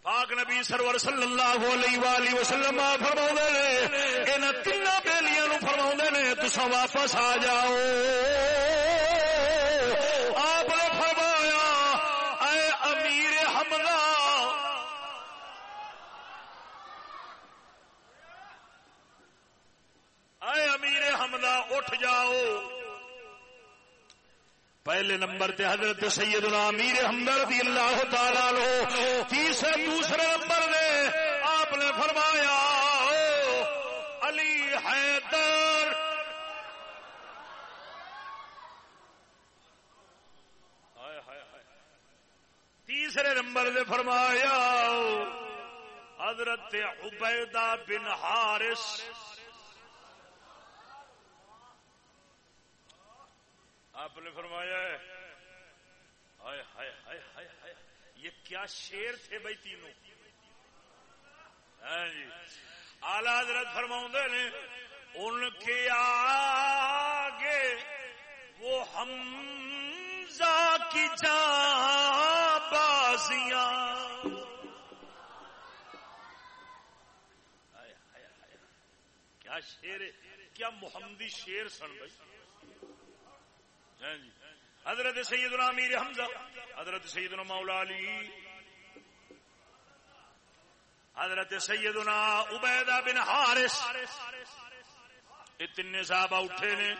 پاک نبی سرور صلی اللہ علیہ وآلہ وسلم فرما نے ان تین بیلیاں فرما نے تسا واپس آ جاؤ۔ اٹھ جاؤ۔ پہلے نمبر تے حضرت سیدنا امیر ہمدرد اللہ تعالی لو تیسرے، دوسرے نمبر نے آپ نے فرمایا، علی حیدر۔ تیسرے نمبر نے فرمایا، حضرت عبیدہ بن حارث۔ آپ نے فرمایا یہ کیا شیر تھے بھائی تینوں؟ ہاں جی۔ آلہ حضرت فرما نے، ان کے آگے وہ ہم کی جان بازیاں کیا شیر کیا محمدی شیر سن بھائی؟ ہاں جی۔ حضرت سیدنا امیر حمزہ، حضرت سیدنا مولا علی، حضرت سیدنا عبیدہ بن حارث، اتنے صاحب اٹھے نے۔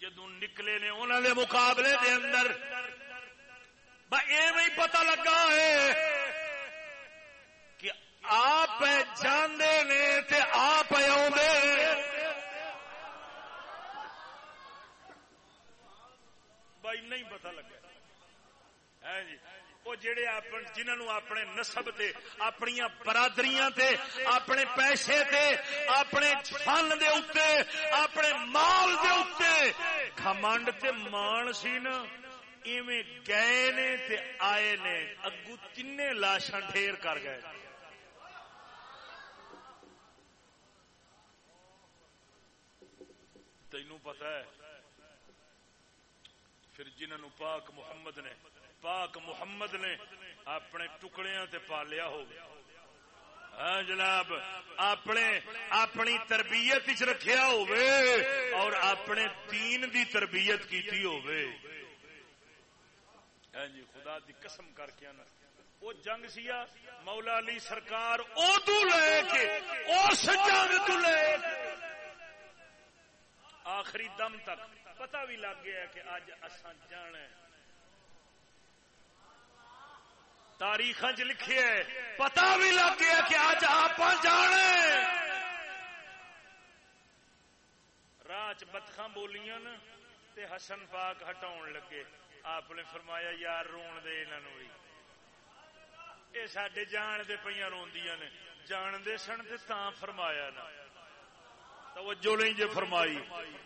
جدو نکلے نے انہوں نے مقابلے دے اندر ایویں پتہ لگا ہے کہ آپ جانے نے تے آپ آدھے نہیں پتا لگا۔ ہے جی۔ وہ جڑے جنہوں اپنے نسب تے اپنی برادریاں تے، اپنے پیسے تے، اپنے فن دے اتے، اپنے مال دے اتے۔ کھمنڈ تے مان سی نا، ایویں گئے نے تے آئے نے۔ اگو تین لاشاں ڈھیر کر گئے۔ تینوں پتا ہے پھر جنہوں پاک محمد نے، پاک محمد نے اپنے ٹکڑیاں تے پالیا ہو۔ ہاں جناب، اپنے، اپنی تربیت چ رکھیا اور اپنے دین دی تربیت کیتی ہاں جی خدا دی قسم کر کے نا وہ جنگ سیا مولا علی سرکار ادو لے کے، اس جنگ تو لے آخری دم تک پتا بھی لگ گیا کہ اج اصا جانا تاریخ چ لکھے پتا بھی لگ گیا کہ اج آپ جانا راہ بتخا بولیاں تے حسن پاک ہٹا لگے۔ آپ نے فرمایا، یار رون دے انہوں بھی یہ سڈے جان دے پہ روندیاں نے۔ جان دے سن تے فرمایا نا۔ توجہ نہیں جو فرمائی۔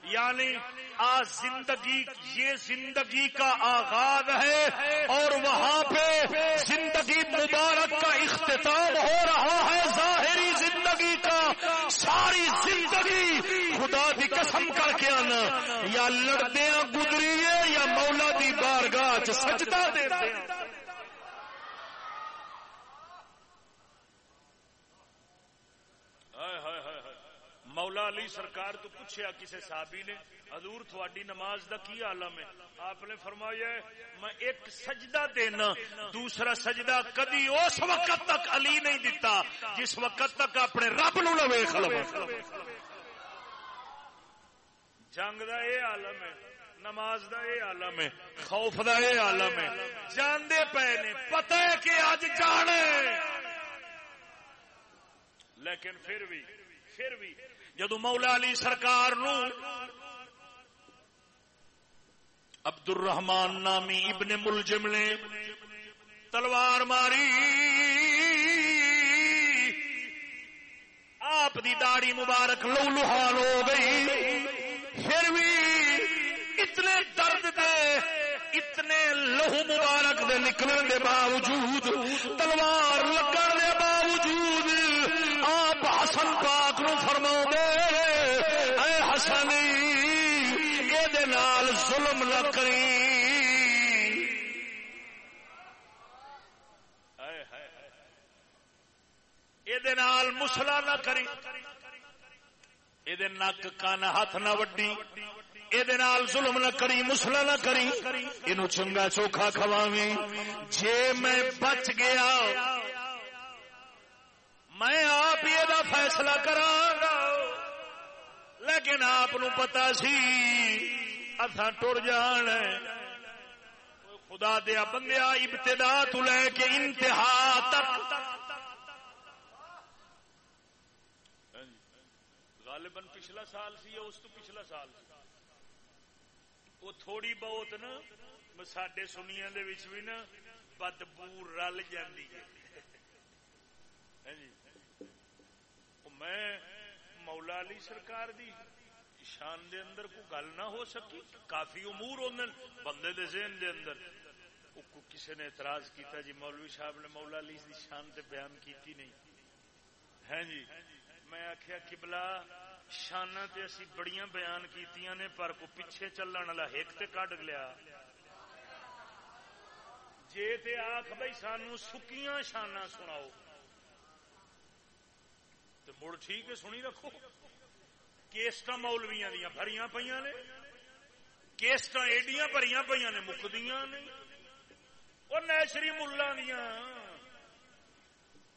یعنی آ زندگی یہ زندگی کا آغاز ہے اور وہاں پہ زندگی مبارک کا اختتام ہو رہا ہے، ظاہری زندگی کا۔ ساری زندگی خدا کی قسم کر کے آنا۔ یا لڑدیاں گزری یا مولا دی بارگاہ سجدہ دیتے ہیں مولا علی سرکار تو پوچھا کسی صحابی نے، حضور تھوڑی نماز دا کی عالم ہے؟ آپ نے فرمایا میں ایک سجدہ دینا، دوسرا سجدہ کدی اس وقت تک علی نہیں دیتا، جس وقت تک اپنے رب نو ویخ لو۔ جنگ دا یہ عالم ہے، نماز دا یہ عالم ہے، خوف دا یہ عالم ہے۔ جاندے پے نے، پتہ ہے کہ اج جانے لیکن پھر بھی پھر بھی جدو مولا علی سرکار نو عبد الرحمان نامی ابن ملجم نے تلوار ماری، آپ دی داڑی مبارک لو لوہان ہو گئی۔ پھر بھی اتنے درد دے، اتنے لہو مبارک دے نکلنے دے باوجود، تلوار لگن دے باوجود، آپ حسن پاک یہ مسلا نہ کری۔ یہ نک کن ہاتھ نہ وڈی۔ یہ ظلم نہ کری، مسلا نہ کری۔ یہ چنگا چوکھا کھواوی جے میں بچ گیا، میں آپ یہ فیصلہ کرا لیکن آپ پتا سی اتھا ٹر جان خدا دیا بندیا ابتدا تو لے کے انتہا تک۔ غالباً پچھلا سال سی اس تو پچھلا سال سی۔ وہ تھوڑی بہت نا سڈے سنیا بھی نا بدبو رل ہاں جی۔ میں مولا علی سرکار دی شان دے اندر کو گل نہ ہو سکی، کافی امور ہوندے بندے دے ذہن دے اندر۔ کو کسی نے اعتراض کیتا جی مولوی صاحب نے مولا علی دی شان تے بیان کیتی نہیں۔ ہیں جی۔ میں آخیا کبلا شانہ تے اسی بڑیاں بیان کیتیاں نے، پر کو پیچھے چلن والا ایک تے کڈ لیا جے تے آخ بھائی سانو سکیاں شانہ سناؤ۔ تو مڑ ٹھیک ہے، سنی رکھو۔ کیسٹ مولویا دیا بھری پہ نے۔ کیسٹ ایڈیاں بھری پہ نے مکدیا نے۔ وہ نیشری ملا دیا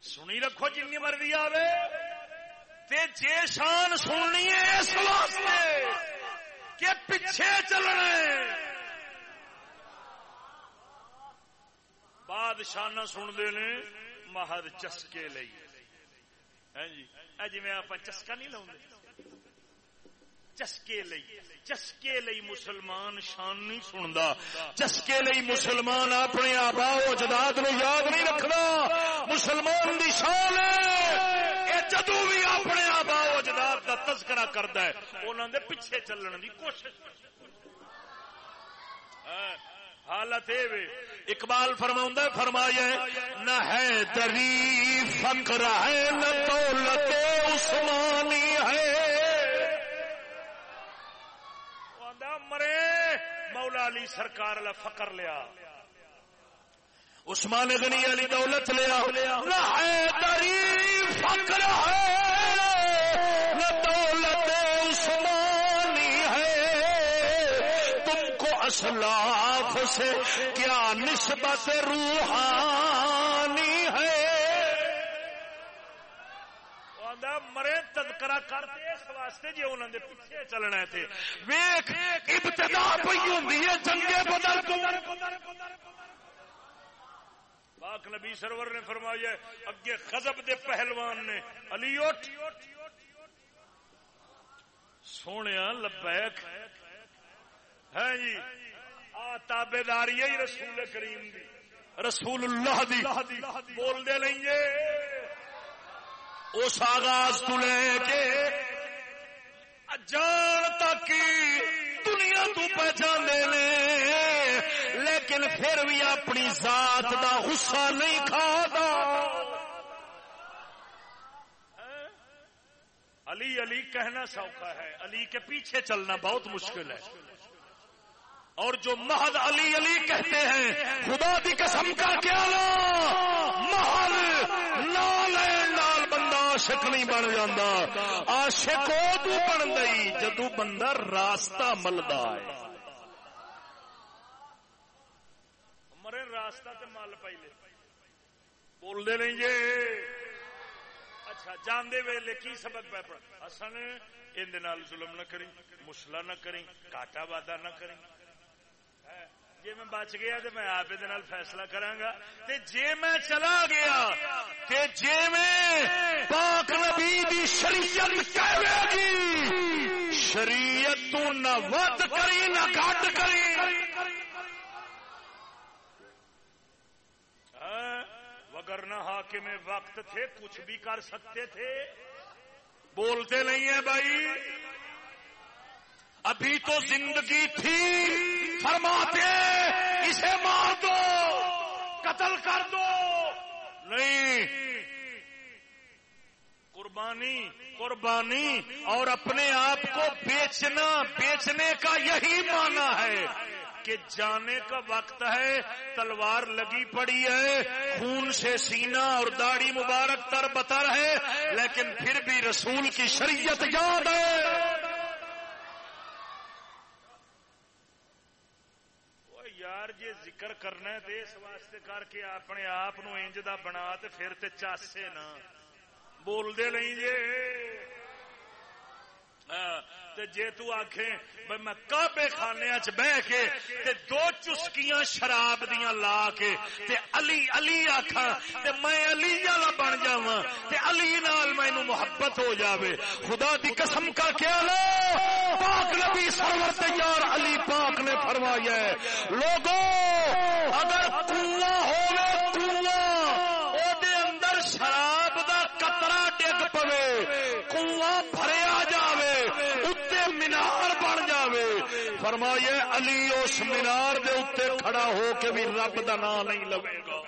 سنی رکھو جن مرضی تے جے شان سننی ہے اس واسطے کہ پیچھے چلنا بادشاہ سنتے نے مہد چسکے لئی۔ ہاں جی۔, ہاں جی۔ میں آپ چسکا نہیں لاؤں چسکے لئی۔ چسکے لئی مسلمان شان نہیں سنتا چسکے لئی مسلمان اپنے آبا جداد نو یاد نہیں رکھنا۔ مسلمان دی شان جدو بھی اپنے آبا جداد کا تذکرہ کرتا ہے انہوں دے پیچھے چلن دی کوشش۔ ہاں، حالت اقبال فرما فرمایا نہ ہے دری فکر ہے نہ دولت عثمانی ہے۔ مرے، مولا علی سرکار لا فقر لیا۔ عثمان غنی علی دولت لیا۔ نہ ہے دری فقر ہے، نہ دولت عثمانی ہے۔ تم کو اسلاف سے کیا نسبت روحانی بندہ مرے، تذکرہ کرتے، اس واسطے جی انہوں نے پیچھے چلنا تھے ویخ ابتدا پی ہوں جنگے بدل پاک نبی سرور نے فرمایا، اگے خزب دے پہلوان نے علی اٹھ۔ سونے لبیک۔ ہے جی آ تابے داری رسول کریم دی۔ رسول اللہ دی۔ بول دے لیں گے اس آغاز تو لے کے جان تک دنیا تو پہچان دے لے لیکن پھر بھی اپنی ذات دا غصہ نہیں کھا علی علی کہنا سوکھا ہے۔ علی کے پیچھے چلنا بہت مشکل ہے۔ اور جو محض علی علی کہتے ہیں، خدا دی قسم کا کیا محض لال لال بندہ عاشق نہیں بن جاتا عاشق ادو بن گئی جدو بندہ راستہ ملتا ہے۔ مرے راستہ تے مل پائی لے۔ بول دے نہیں جے۔ اچھا جاندے ویلے کی سبق پہ پڑھ۔ اصل ان ظلم نہ کریں مسلا نہ کریں، کاٹا وعدہ نہ کریں۔ جی میں بچ گیا تو میں آپ فیصلہ کرا تے جے میں چلا گیا، تے جے میں پاک نبی دی شریعت کہے گی جی۔ شریعت تو نہ ود کری، نہ گھٹ کری۔ ہاں، وگر نہ حاکم وقت تھے، کچھ بھی کر سکتے تھے۔ بولتے نہیں ہیں بھائی۔ ابھی تو زندگی تھی۔ فرماتے اسے مار دو، قتل کر دو۔ نہیں۔ قربانی قربانی اور اپنے آپ کو بیچنا، بیچنے کا یہی مانا ہے کہ جانے کا وقت ہے، تلوار لگی پڑی ہے، خون سے سینہ اور داڑھی مبارک تر بتر ہے، لیکن پھر بھی رسول کی شریعت یاد ہے۔ یار جی ذکر کرنا تو اس واسطے کر کے اپنے آپ انج دا بنا تو پھر تے چاسے نا۔ بولتے نہیں جی جے تو آخے بھائی میں کابے خانے چ بہ کے تے دو چسکیاں شراب دیا لا کے تے علی علی آخا تے میں علی والا بن جا تے علی نال مینو محبت ہو جاوے۔ خدا دی قسم کا کیا لو پاک نبی سرور تیار علی پاک نے فرمایا ہے لوگوں اگر کنواں ہوے کنواں او دے اندر شراب دا قطرہ ڈگ پوے، کنواں بھریا جاوے مینار بن جاوے۔ فرمائیے علی اس مینار دے اتنے کھڑا ہو کے بھی رب دا نام نہیں لوے گا۔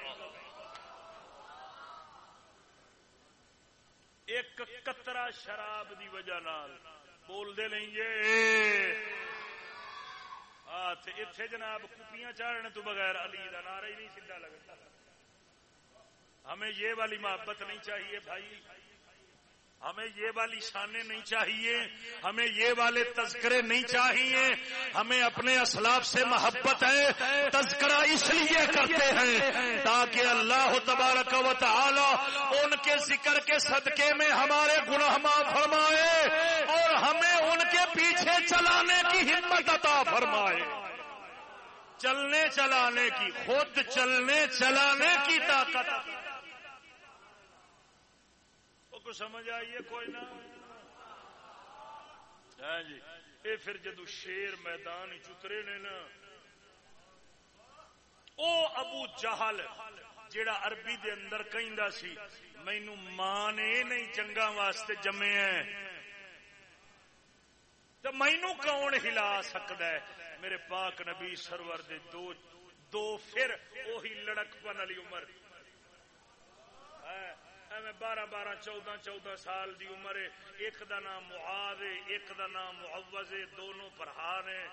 ایک کترا شراب دی وجہ نال بول دے نہیں اتے جناب کپیاں چاڑنے تو بغیر علی دا نعرہ ہی نہیں سیدھا لگتا۔ ہمیں یہ والی محبت نہیں چاہیے بھائی۔ ہمیں یہ والی شانے نہیں چاہیے، ہمیں یہ والے تذکرے نہیں چاہیے، ہمیں اپنے اسلاف سے محبت ہے، تذکرہ اس لیے کرتے ہیں تاکہ اللہ تبارک و تعالی ان کے ذکر کے صدقے میں ہمارے گناہ معاف فرمائے اور ہمیں ان کے پیچھے چلانے کی ہمت عطا فرمائے۔ چلنے چلانے کی، خود چلنے چلانے کی طاقت۔ کو سمجھ آئیے کوئی نہ۔ ہاں جی۔ اے پھر جدو شیر میدان چترے نے نا، او ابو جہل، جیڑا عربی دے اندر کہیں سی، مینو ماں نے نہیں جنگا واسطے جمے ہیں۔ تو مینو کون ہلا سکتا ہے؟ میرے پاک نبی سرور دے دو دو پھر وہی لڑک پن والی عمر۔ ہاں۔ میں بارہ بارہ چودہ چودہ سال دی عمر ہے۔ ایک دا نام معاذ ہے، ایک دا نام معوض ہے۔ دونوں پرہان ہیں۔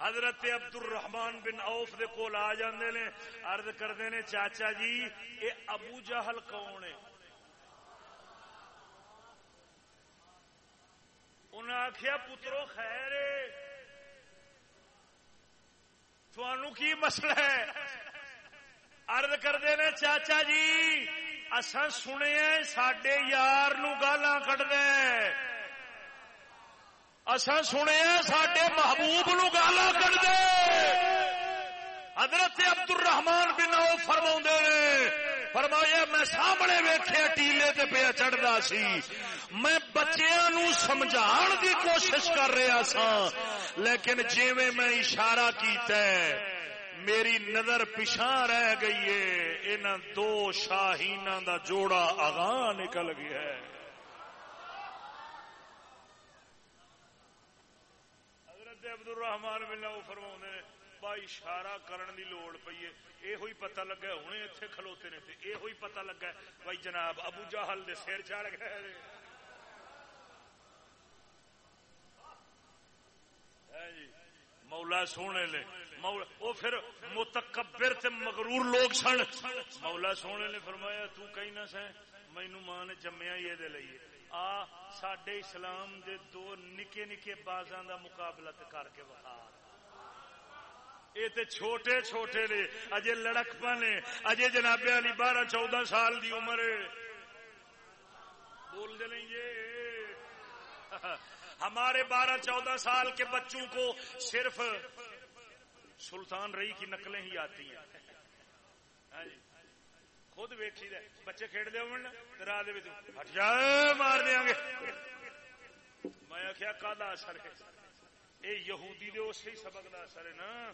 حضرت عبد الرحمان بن اوف دے کول آ جاندے نے، عرض کردے نے، چاچا جی اے ابو جہل کون ہے؟ انہیں آخیا پترو خیر تھانو کی مسئلہ ہے۔ ارد کرتے نے چاچا جی اصا سنے سڈے یار نو گالا کٹ اصا سنے سڈے محبوب نو گالا کٹ دے حضرت عبد الرحمان بن او فرما نے فرمایا، میں سامنے ویخیا ٹیلے تے پیا چڑھتا سی۔ میں بچیاں نو سمجھان دی کوشش کر رہا سا لیکن جیویں میں اشارہ کیتا ہے میری نظر پچھا رہ گئی ہے۔ ان دو شاہین دا جوڑا اگاں نکل گیا ہے۔ حضرت عبد الرحمان ملنا وہ فرما نے، بھائی اشارہ کرن دی لوڑ پی ہے۔ یہ ہوئی پتہ لگا ہوں اتنے کھلوتے نے یہ ہوئی پتہ لگا بھائی جناب، ابو جہل دے سیر چڑھ گئے ہاں جی۔ مولا سونے لے۔ وہ پھر متکبر تے مغرور لوگ سن۔ مولا سونے نے فرمایا، تو کہیں نہ سہ مینو ماں نے جمیا یہ دے لئیے آ سڈے اسلام دے دو نکے نکے بازاں دا مقابلہ کر کے بخا یہ تے چھوٹے چھوٹے نے، اجے لڑک نے، اجے جناب علی بارہ چودہ سال دی عمر بول دے نہیں جی ہمارے بارہ چودہ سال کے بچوں کو صرف سلطان رئی کی نقلیں ہی آتی ہیں۔ ہاں جی۔ خود ویکھی دے۔ بچے کھیڑ دے راہ دے ہٹ جا، مار دیا گے میں آخیا کا اثر ہے۔ یہ یہودی دے اسی سبق دا اثر ہے نا۔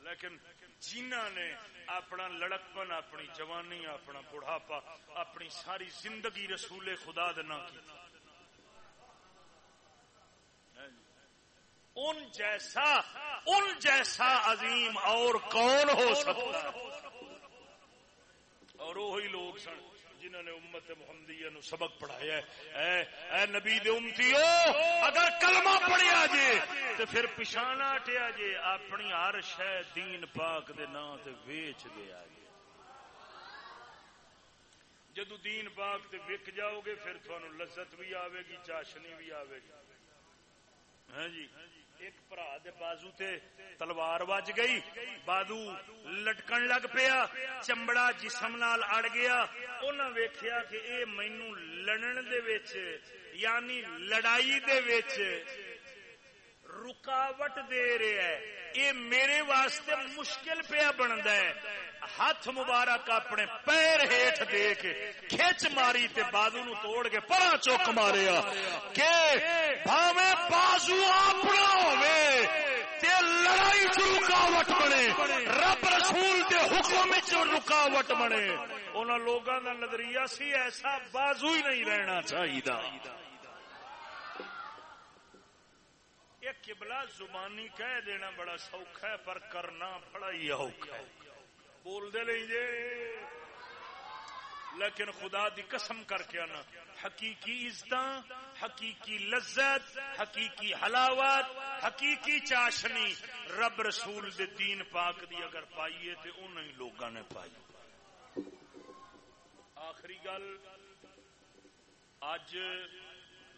لیکن جنہ نے اپنا لڑکپن، اپنی جوانی، اپنا بڑھاپا، اپنی ساری زندگی رسول خدا دنا کی ان جیسا ان جیسا عظیم اور کون ہو سکتا اور وہی لوگ سن جنہوں نے امت محمدیہ نو سبق پڑھایا اے اے نبی دے امتیو، اگر کلمہ پڑھیا جے تو پھر پچھانا ہٹیا جے، اپنی ہر شہ دین پاک دے نا تے ویچ دیا جے۔ جدو دین پاک تے وک جاؤ گے، پھر تھانو لذت بھی آوے گی، چاشنی بھی آوے گی۔ ہاں جی؟ ایک برا دے بازو تے تلوار وج گئی بازو لٹکن لگ پیا چمڑا جسم نال اڑ گیا انہاں ویکھیا کہ اے مینوں لڑن دے وچ یعنی لڑائی دے وچ رکاوٹ دے رہا ہے۔ یہ میرے واسطے مشکل پیا بنتا ہے۔ ہاتھ مبارک اپنے پیر ہیٹ دے کے کھچ ماری تے بازو نو توڑ کے پرا چوک ماریا۔ کہ بھاوے بازو اپنا ہوے تے لڑائی چ رکاوٹ بنے۔ رب رسول دے حکم چ رکاوٹ بنے۔ انہاں لوگاں دا نظریہ سی ایسا بازو ہی نہیں رہنا چاہیے یہ قبلہ زبانی کہہ دینا بڑا سوکھا ہے، پر کرنا بڑا ہی اوکھا ہے۔ بول دے لیں جے۔ لیکن خدا دی قسم کر کے آنا۔ حقیقی عزت حقیقی لذت، حقیقی حلاوت، حقیقی چاشنی۔ رب رسول دے دین پاک دی اگر پائیے تو انہیں لوگوں نے پائی۔ آخری گل اج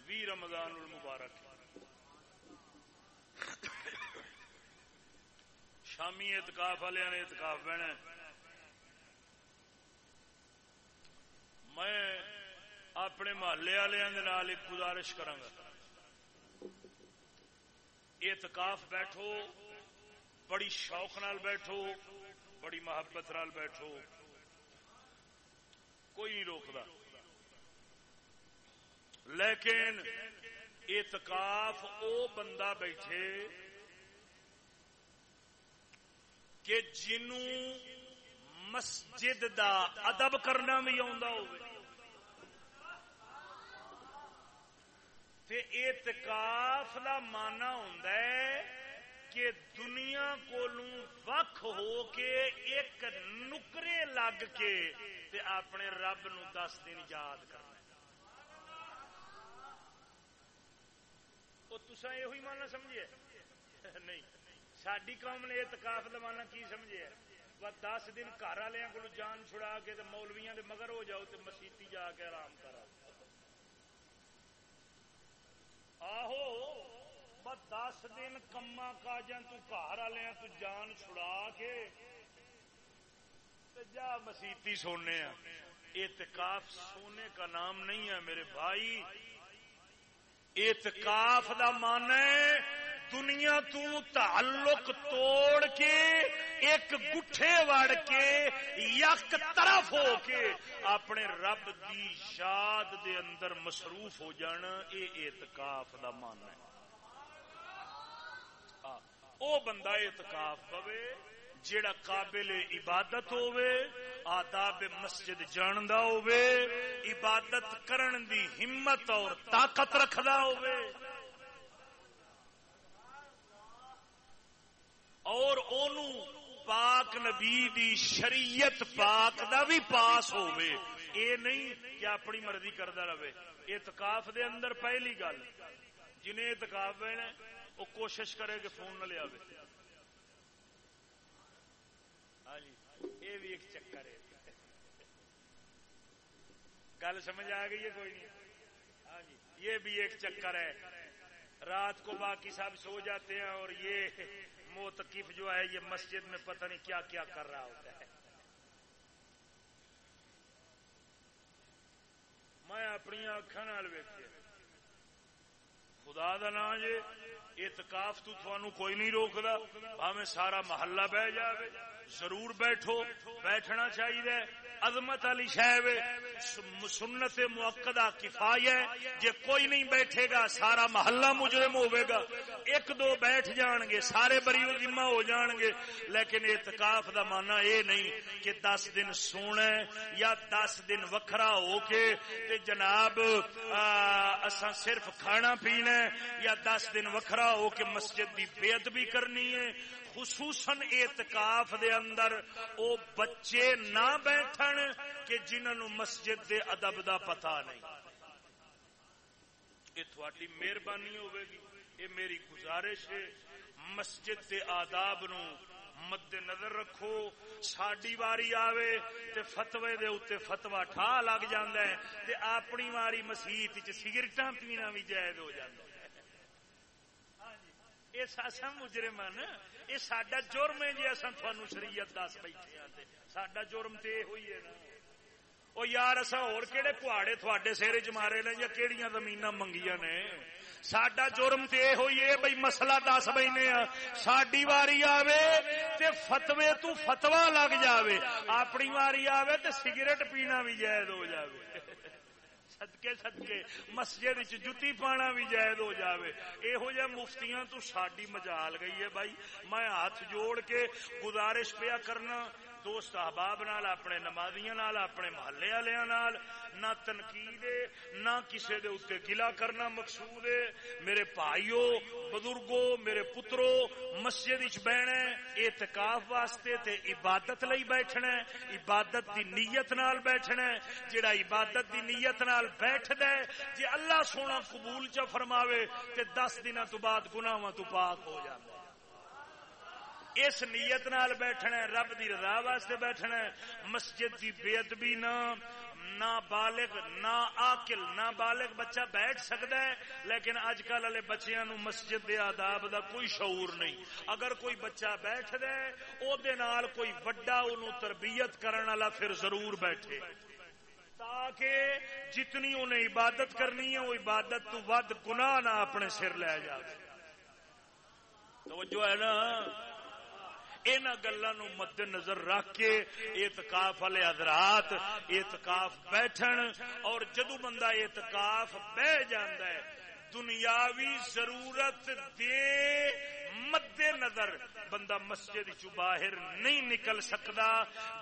بھی رمضان المبارک شامی اتکاف والے نے اتکاف بہنا میں اپنے محلے والے ایک گزارش کرا اتکاف بیٹھو، بڑی شوق نال بیٹھو، بڑی محبت نال بیٹھو۔ کوئی نہیں روکتا۔ لیکن اعتکاف او بندہ بیٹھے کہ جنو مسجد دا ادب کرنا بھی اعتکاف دا مانا ہوں کہ دنیا کو وق ہو کے ایک نکرے لگ کے تے اپنے رب نو دس دن یاد کرنا۔ وہ تسا یہ ماننا سمجھے؟ نہیں۔ ساری قوم نے اعتکاف دمانا کی سمجھے؟ دس دن گھر والوں کو جان چھڑا کے مولویا کے مگر ہو جاؤ تو مسیتی جا کے آرام کرا آہو بس دس دن کما کاجن تر والوں تو جان چھڑا کے جا مسیتی سونے اعتکاف سونے کا نام نہیں ہے میرے بھائی۔ اعتکاف دا مان دنیا تو تعلق توڑ کے، ایک گٹھے وڑ کے، یک طرف ہو کے اپنے رب دی یاد دے اندر مصروف ہو جانا اے اعتکاف دا مان ہے۔ او بندہ اعتکاف پوے جیڑا قابل عبادت ہوئے آداب مسجد جاندا ہوئے عبادت کرن دی ہمت اور طاقت رکھدا ہوئے اور اونو پاک نبی دی شریعت پاک دا بھی پاس ہوئے اے نہیں کہ اپنی مرضی کردا رہے۔ اعتکاف دے اندر پہلی گل، جنہیں اعتکاف بہنا وہ کوشش کرے کہ فون نہ لیا ہاں جی یہ بھی ایک چکر ہے۔ گل سمجھ آ گئی ہے کوئی نہیں؟ ہاں جی یہ بھی ایک چکر ہے۔ رات کو باقی سب سو جاتے ہیں اور یہ موتقف جو ہے، یہ مسجد میں پتہ نہیں کیا کیا کر رہا ہوتا ہے۔ میں اپنی اکھان ویک خدا دا نا جے، اعتکاف تو تھانو کوئی نہیں روکدا، بھاویں سارا محلہ بہ جاوے۔ ضرور بیٹھو، بیٹھنا چاہیے۔ عظمت علی شہب سنت موقع کفایا جے کوئی نہیں بیٹھے گا، سارا محلہ مجرم ہوئے گا۔ ایک دو بیٹھ جان گے، سارے بری ذمہ ہو جان گے۔ لیکن اعتکاف دا مانا یہ نہیں کہ دس دن سونا یا دس دن وکھرا ہو کے تے جناب اساں صرف کھانا پینا یا دس دن وکھرا ہو کے مسجد دی بیعت بھی کرنی ہے۔ خصوصاً اعتکاف دے اندر او بچے نہ بیٹھن کہ جنہوں مسجد دے ادب دا پتا نہیں۔ یہ تھوڑی مہربانی ہوے گی۔ یہ میری گزارش ہے۔ مسجد دے آداب نو مد نظر رکھو۔ ساڈی واری آوے تے فتوے دے اوتے فتوا ٹھا لگ جاندا ہے تے اپنی واری مسیت وچ سگریٹاں پینا بھی جائز ہو جاندا ہے۔ ہاں جی، یہ ساسا مجرمان یہ سڈا جرم ہے جی اصل تھوان شریعت دس بیٹھے ہیں سڈا جرم تو یہ ہوئی ہے نا۔ وہ یار اصا ہو کہڑے پہاڑے تھوڑے سیرے چ مارے نے یا کہڑی زمین منگیا نے۔ سڈا جرم تو یہ ہوئی ہے بھائی مسئلہ دس بہنے ہاں۔ ساری واری آوے تے فتوے تو فتوا لگ جاوے۔ اپنی واری آوے تے سگریٹ پینا بھی جائز ہو جاوے۔ سدکے سدکے مسجد جتی پانا بھی جائز ہو جاوے۔ یہو جہ مفتیاں تو ساڈی مجال گئی ہے بھائی۔ میں ہاتھ جوڑ کے گزارش پیا کرنا۔ دوست احباب نال، اپنے نمازیاں نال، اپنے محلے والوں نال، نہ تنقید نہ کسی دے اتنے گلا کرنا مقصود ہے۔ میرے بھائیو، بزرگو، میرے پترو، مسجد بہنا اعتکاف واسطے تے عبادت لئی بیٹھنا عبادت دی نیت نال بیٹھنا جڑا عبادت دی نیت نال بیٹھ دے جی اللہ سونا قبول چ فرماوے، تے دس دن تو بعد گناواں تو پاک ہو جائے اس نیت نال بیٹھنا رب دی رضا واسطے بیٹھنا مسجد دی بے ادبی نہ نہ بالغ، نہ آکل نہ بالغ بچہ بیٹھ سکتا ہے، لیکن اج کل والے بچیاں نو مسجد دے آداب دا کوئی شعور نہیں۔ اگر کوئی بچہ بیٹھ دے، او دے نال کوئی وڈا انہوں تربیت کرن والا پھر ضرور بیٹھے۔ تاکہ جتنی انہیں عبادت کرنی ہے، وہ عبادت تو ود گناہ نہ اپنے سر لے جائے توجہ ہے نا؟ ان گلوں مد نظر رکھ کے اعتکاف والے حضرات اعتکاف بیٹھن اور جدو بندہ اعتکاف بہ جاندہ ہے دنیاوی ضرورت دے مد نظر بندہ مسجد چ باہر نہیں نکل سکتا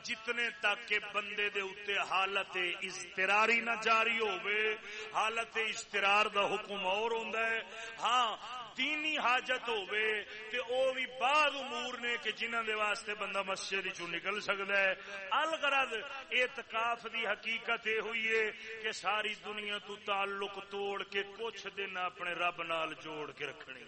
جتنے تک کہ بندے دے اتے حالت استراری نہ جاری ہوئے حالت استرار دا حکم اور ہوندا ہے ہاں دینی حاجت ہوے تے او بھی بعد امور نے کہ جنہاں دے واسطے بندہ مسجد چوں نکل سکدا ہے۔ الغرض اعتکاف دی حقیقت اے ہوئی ہے کہ ساری دنیا تو تعلق توڑ کے کچھ دن اپنے رب نال جوڑ کے رکھنے۔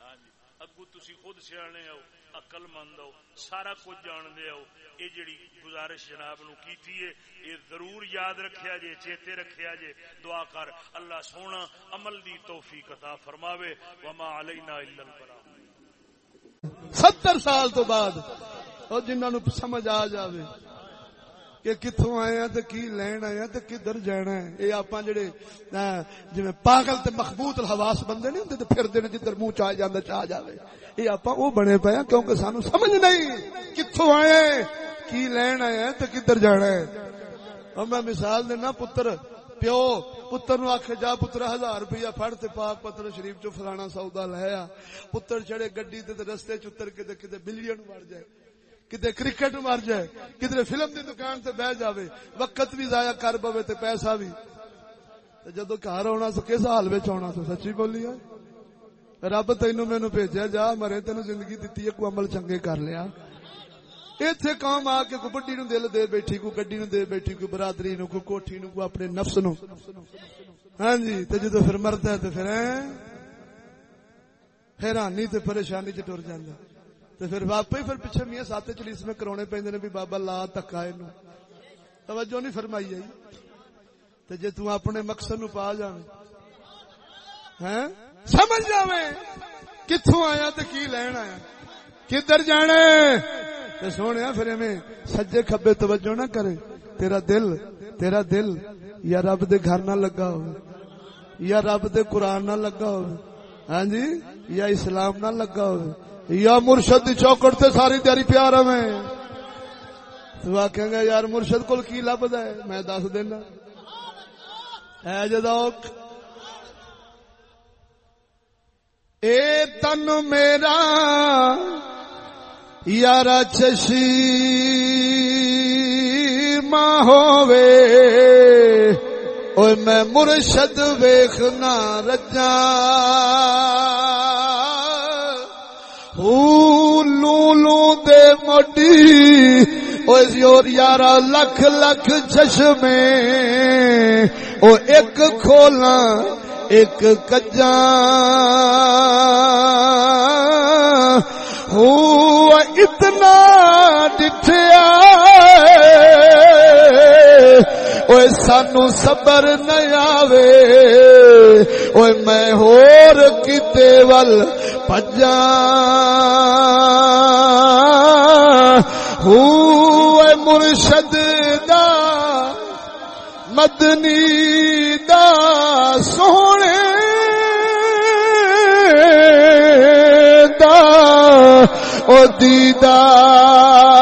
ہاں جی اگو تسی خود سیانے ہو اقل مند ہو، سارا کچھ جان دے ہو۔ یہ جڑی گزارش جناب نو کی ہے، یہ ضرور یاد رکھیا جے، چیتے رکھیا جے۔ دعا کر اللہ سونا عمل دی توفیق عطا فرماوے۔ وما علینا الا البلاغ۔ 70 سال تو بعد او جنہاں نو سمجھ آ جاوے۔ کہ کتوں آئے ہیں تو کی لین آئے ہیں تو کدھر جانا ہے؟ یہ آپ جڑے جی پاگل تے مخبوط الحواس بندے نہیں ہوتے تو پھر دن جدھر منہ چاہ جانا چاہ جاوے۔ یہ آپ وہ بنے پے کیونکہ سانو سمجھ نہیں کتوں آئے ہیں، کی لین آئے ہیں تو کدھر جانا ہے۔ اور میں مثال دینا، پتر، پیو، پتر نو آخ جا، پتر ہزار روپیہ فڑ تے پاک پتر شریف چو فلانا سودا لایا پتر چڑے گڈی تے رستے چتر کے تے کتے بلین مر جائے۔ کدے کرکٹ مر جائے، کدھر فلم دی دکان تے بہ جاوے، وقت بھی ضائع کر پوے تے پیسہ بھی۔ جدو گھر آنا تو کس حال میں آنا تو سچی بولی ہے؟ رب تینو مینو بھیجا جا مرے تین زندگی دیتی ہے کو عمل چنگے کر لیا۔ اتنے کام آ کے کو بڈی نو دل دے بیٹھی کو گڈی نو دے بیٹھی کو برادری نو کو کوٹھی نو کو اپنے نفس نو ہاں جی تو جدو پھر مرد ہے تو پھر حیرانی تے پریشانی چ ٹر جانا تو پھر واپس پھر پیچھے میاں سات چلیس میں کرونے پہ بھی بابا لا تکا توجہ نہیں فرمائی آئی۔ تو جی تنے مقصد نو پا جائے ہاں؟ سمجھ جاوے۔ کتوں آیا تو کی لین آیا؟ کدھر جانے سونے پھر میں سجے کبے توجہ نہ کرے۔ تیرا دل تیرا دل، یا رب دے گھر نہ لگا ہو یا رب دے قرآن نہ لگا ہو ہاں جی؟ یا اسلام نہ لگا ہو یا مرشد دی چوکٹ تے ساری تیاری پیار میں تو آکھیں گا یار مرشد کول کی لبدا ہے؟ میں دس دینا۔ ہے جدوک اے تن میرا یارا چشی ماں ہووے۔ اوے میں مرشد ویخنا رجا لولو دے موڈی اوے زیور یارا لکھ لکھ چشمے۔ او ایک کھولا ایک کجا ہو اتنا ڈٹھیا اوے سانو صبر نہیں آوے اوے میں ہور کتے ول پجا ہوئے مرشد دا مدنی دا سونے دا او دیدار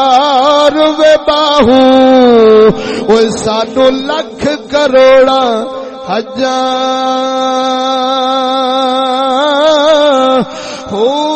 وے باہو او سانو لکھ کروڑا ہزار ہو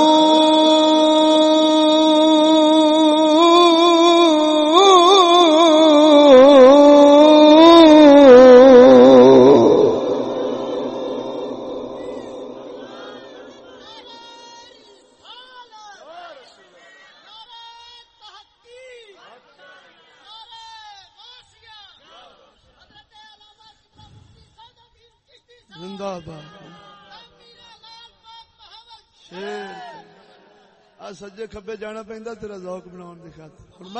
شیر کھبے جانا پہنتا تیرا ذوق بناؤ کی خاطر۔ ہن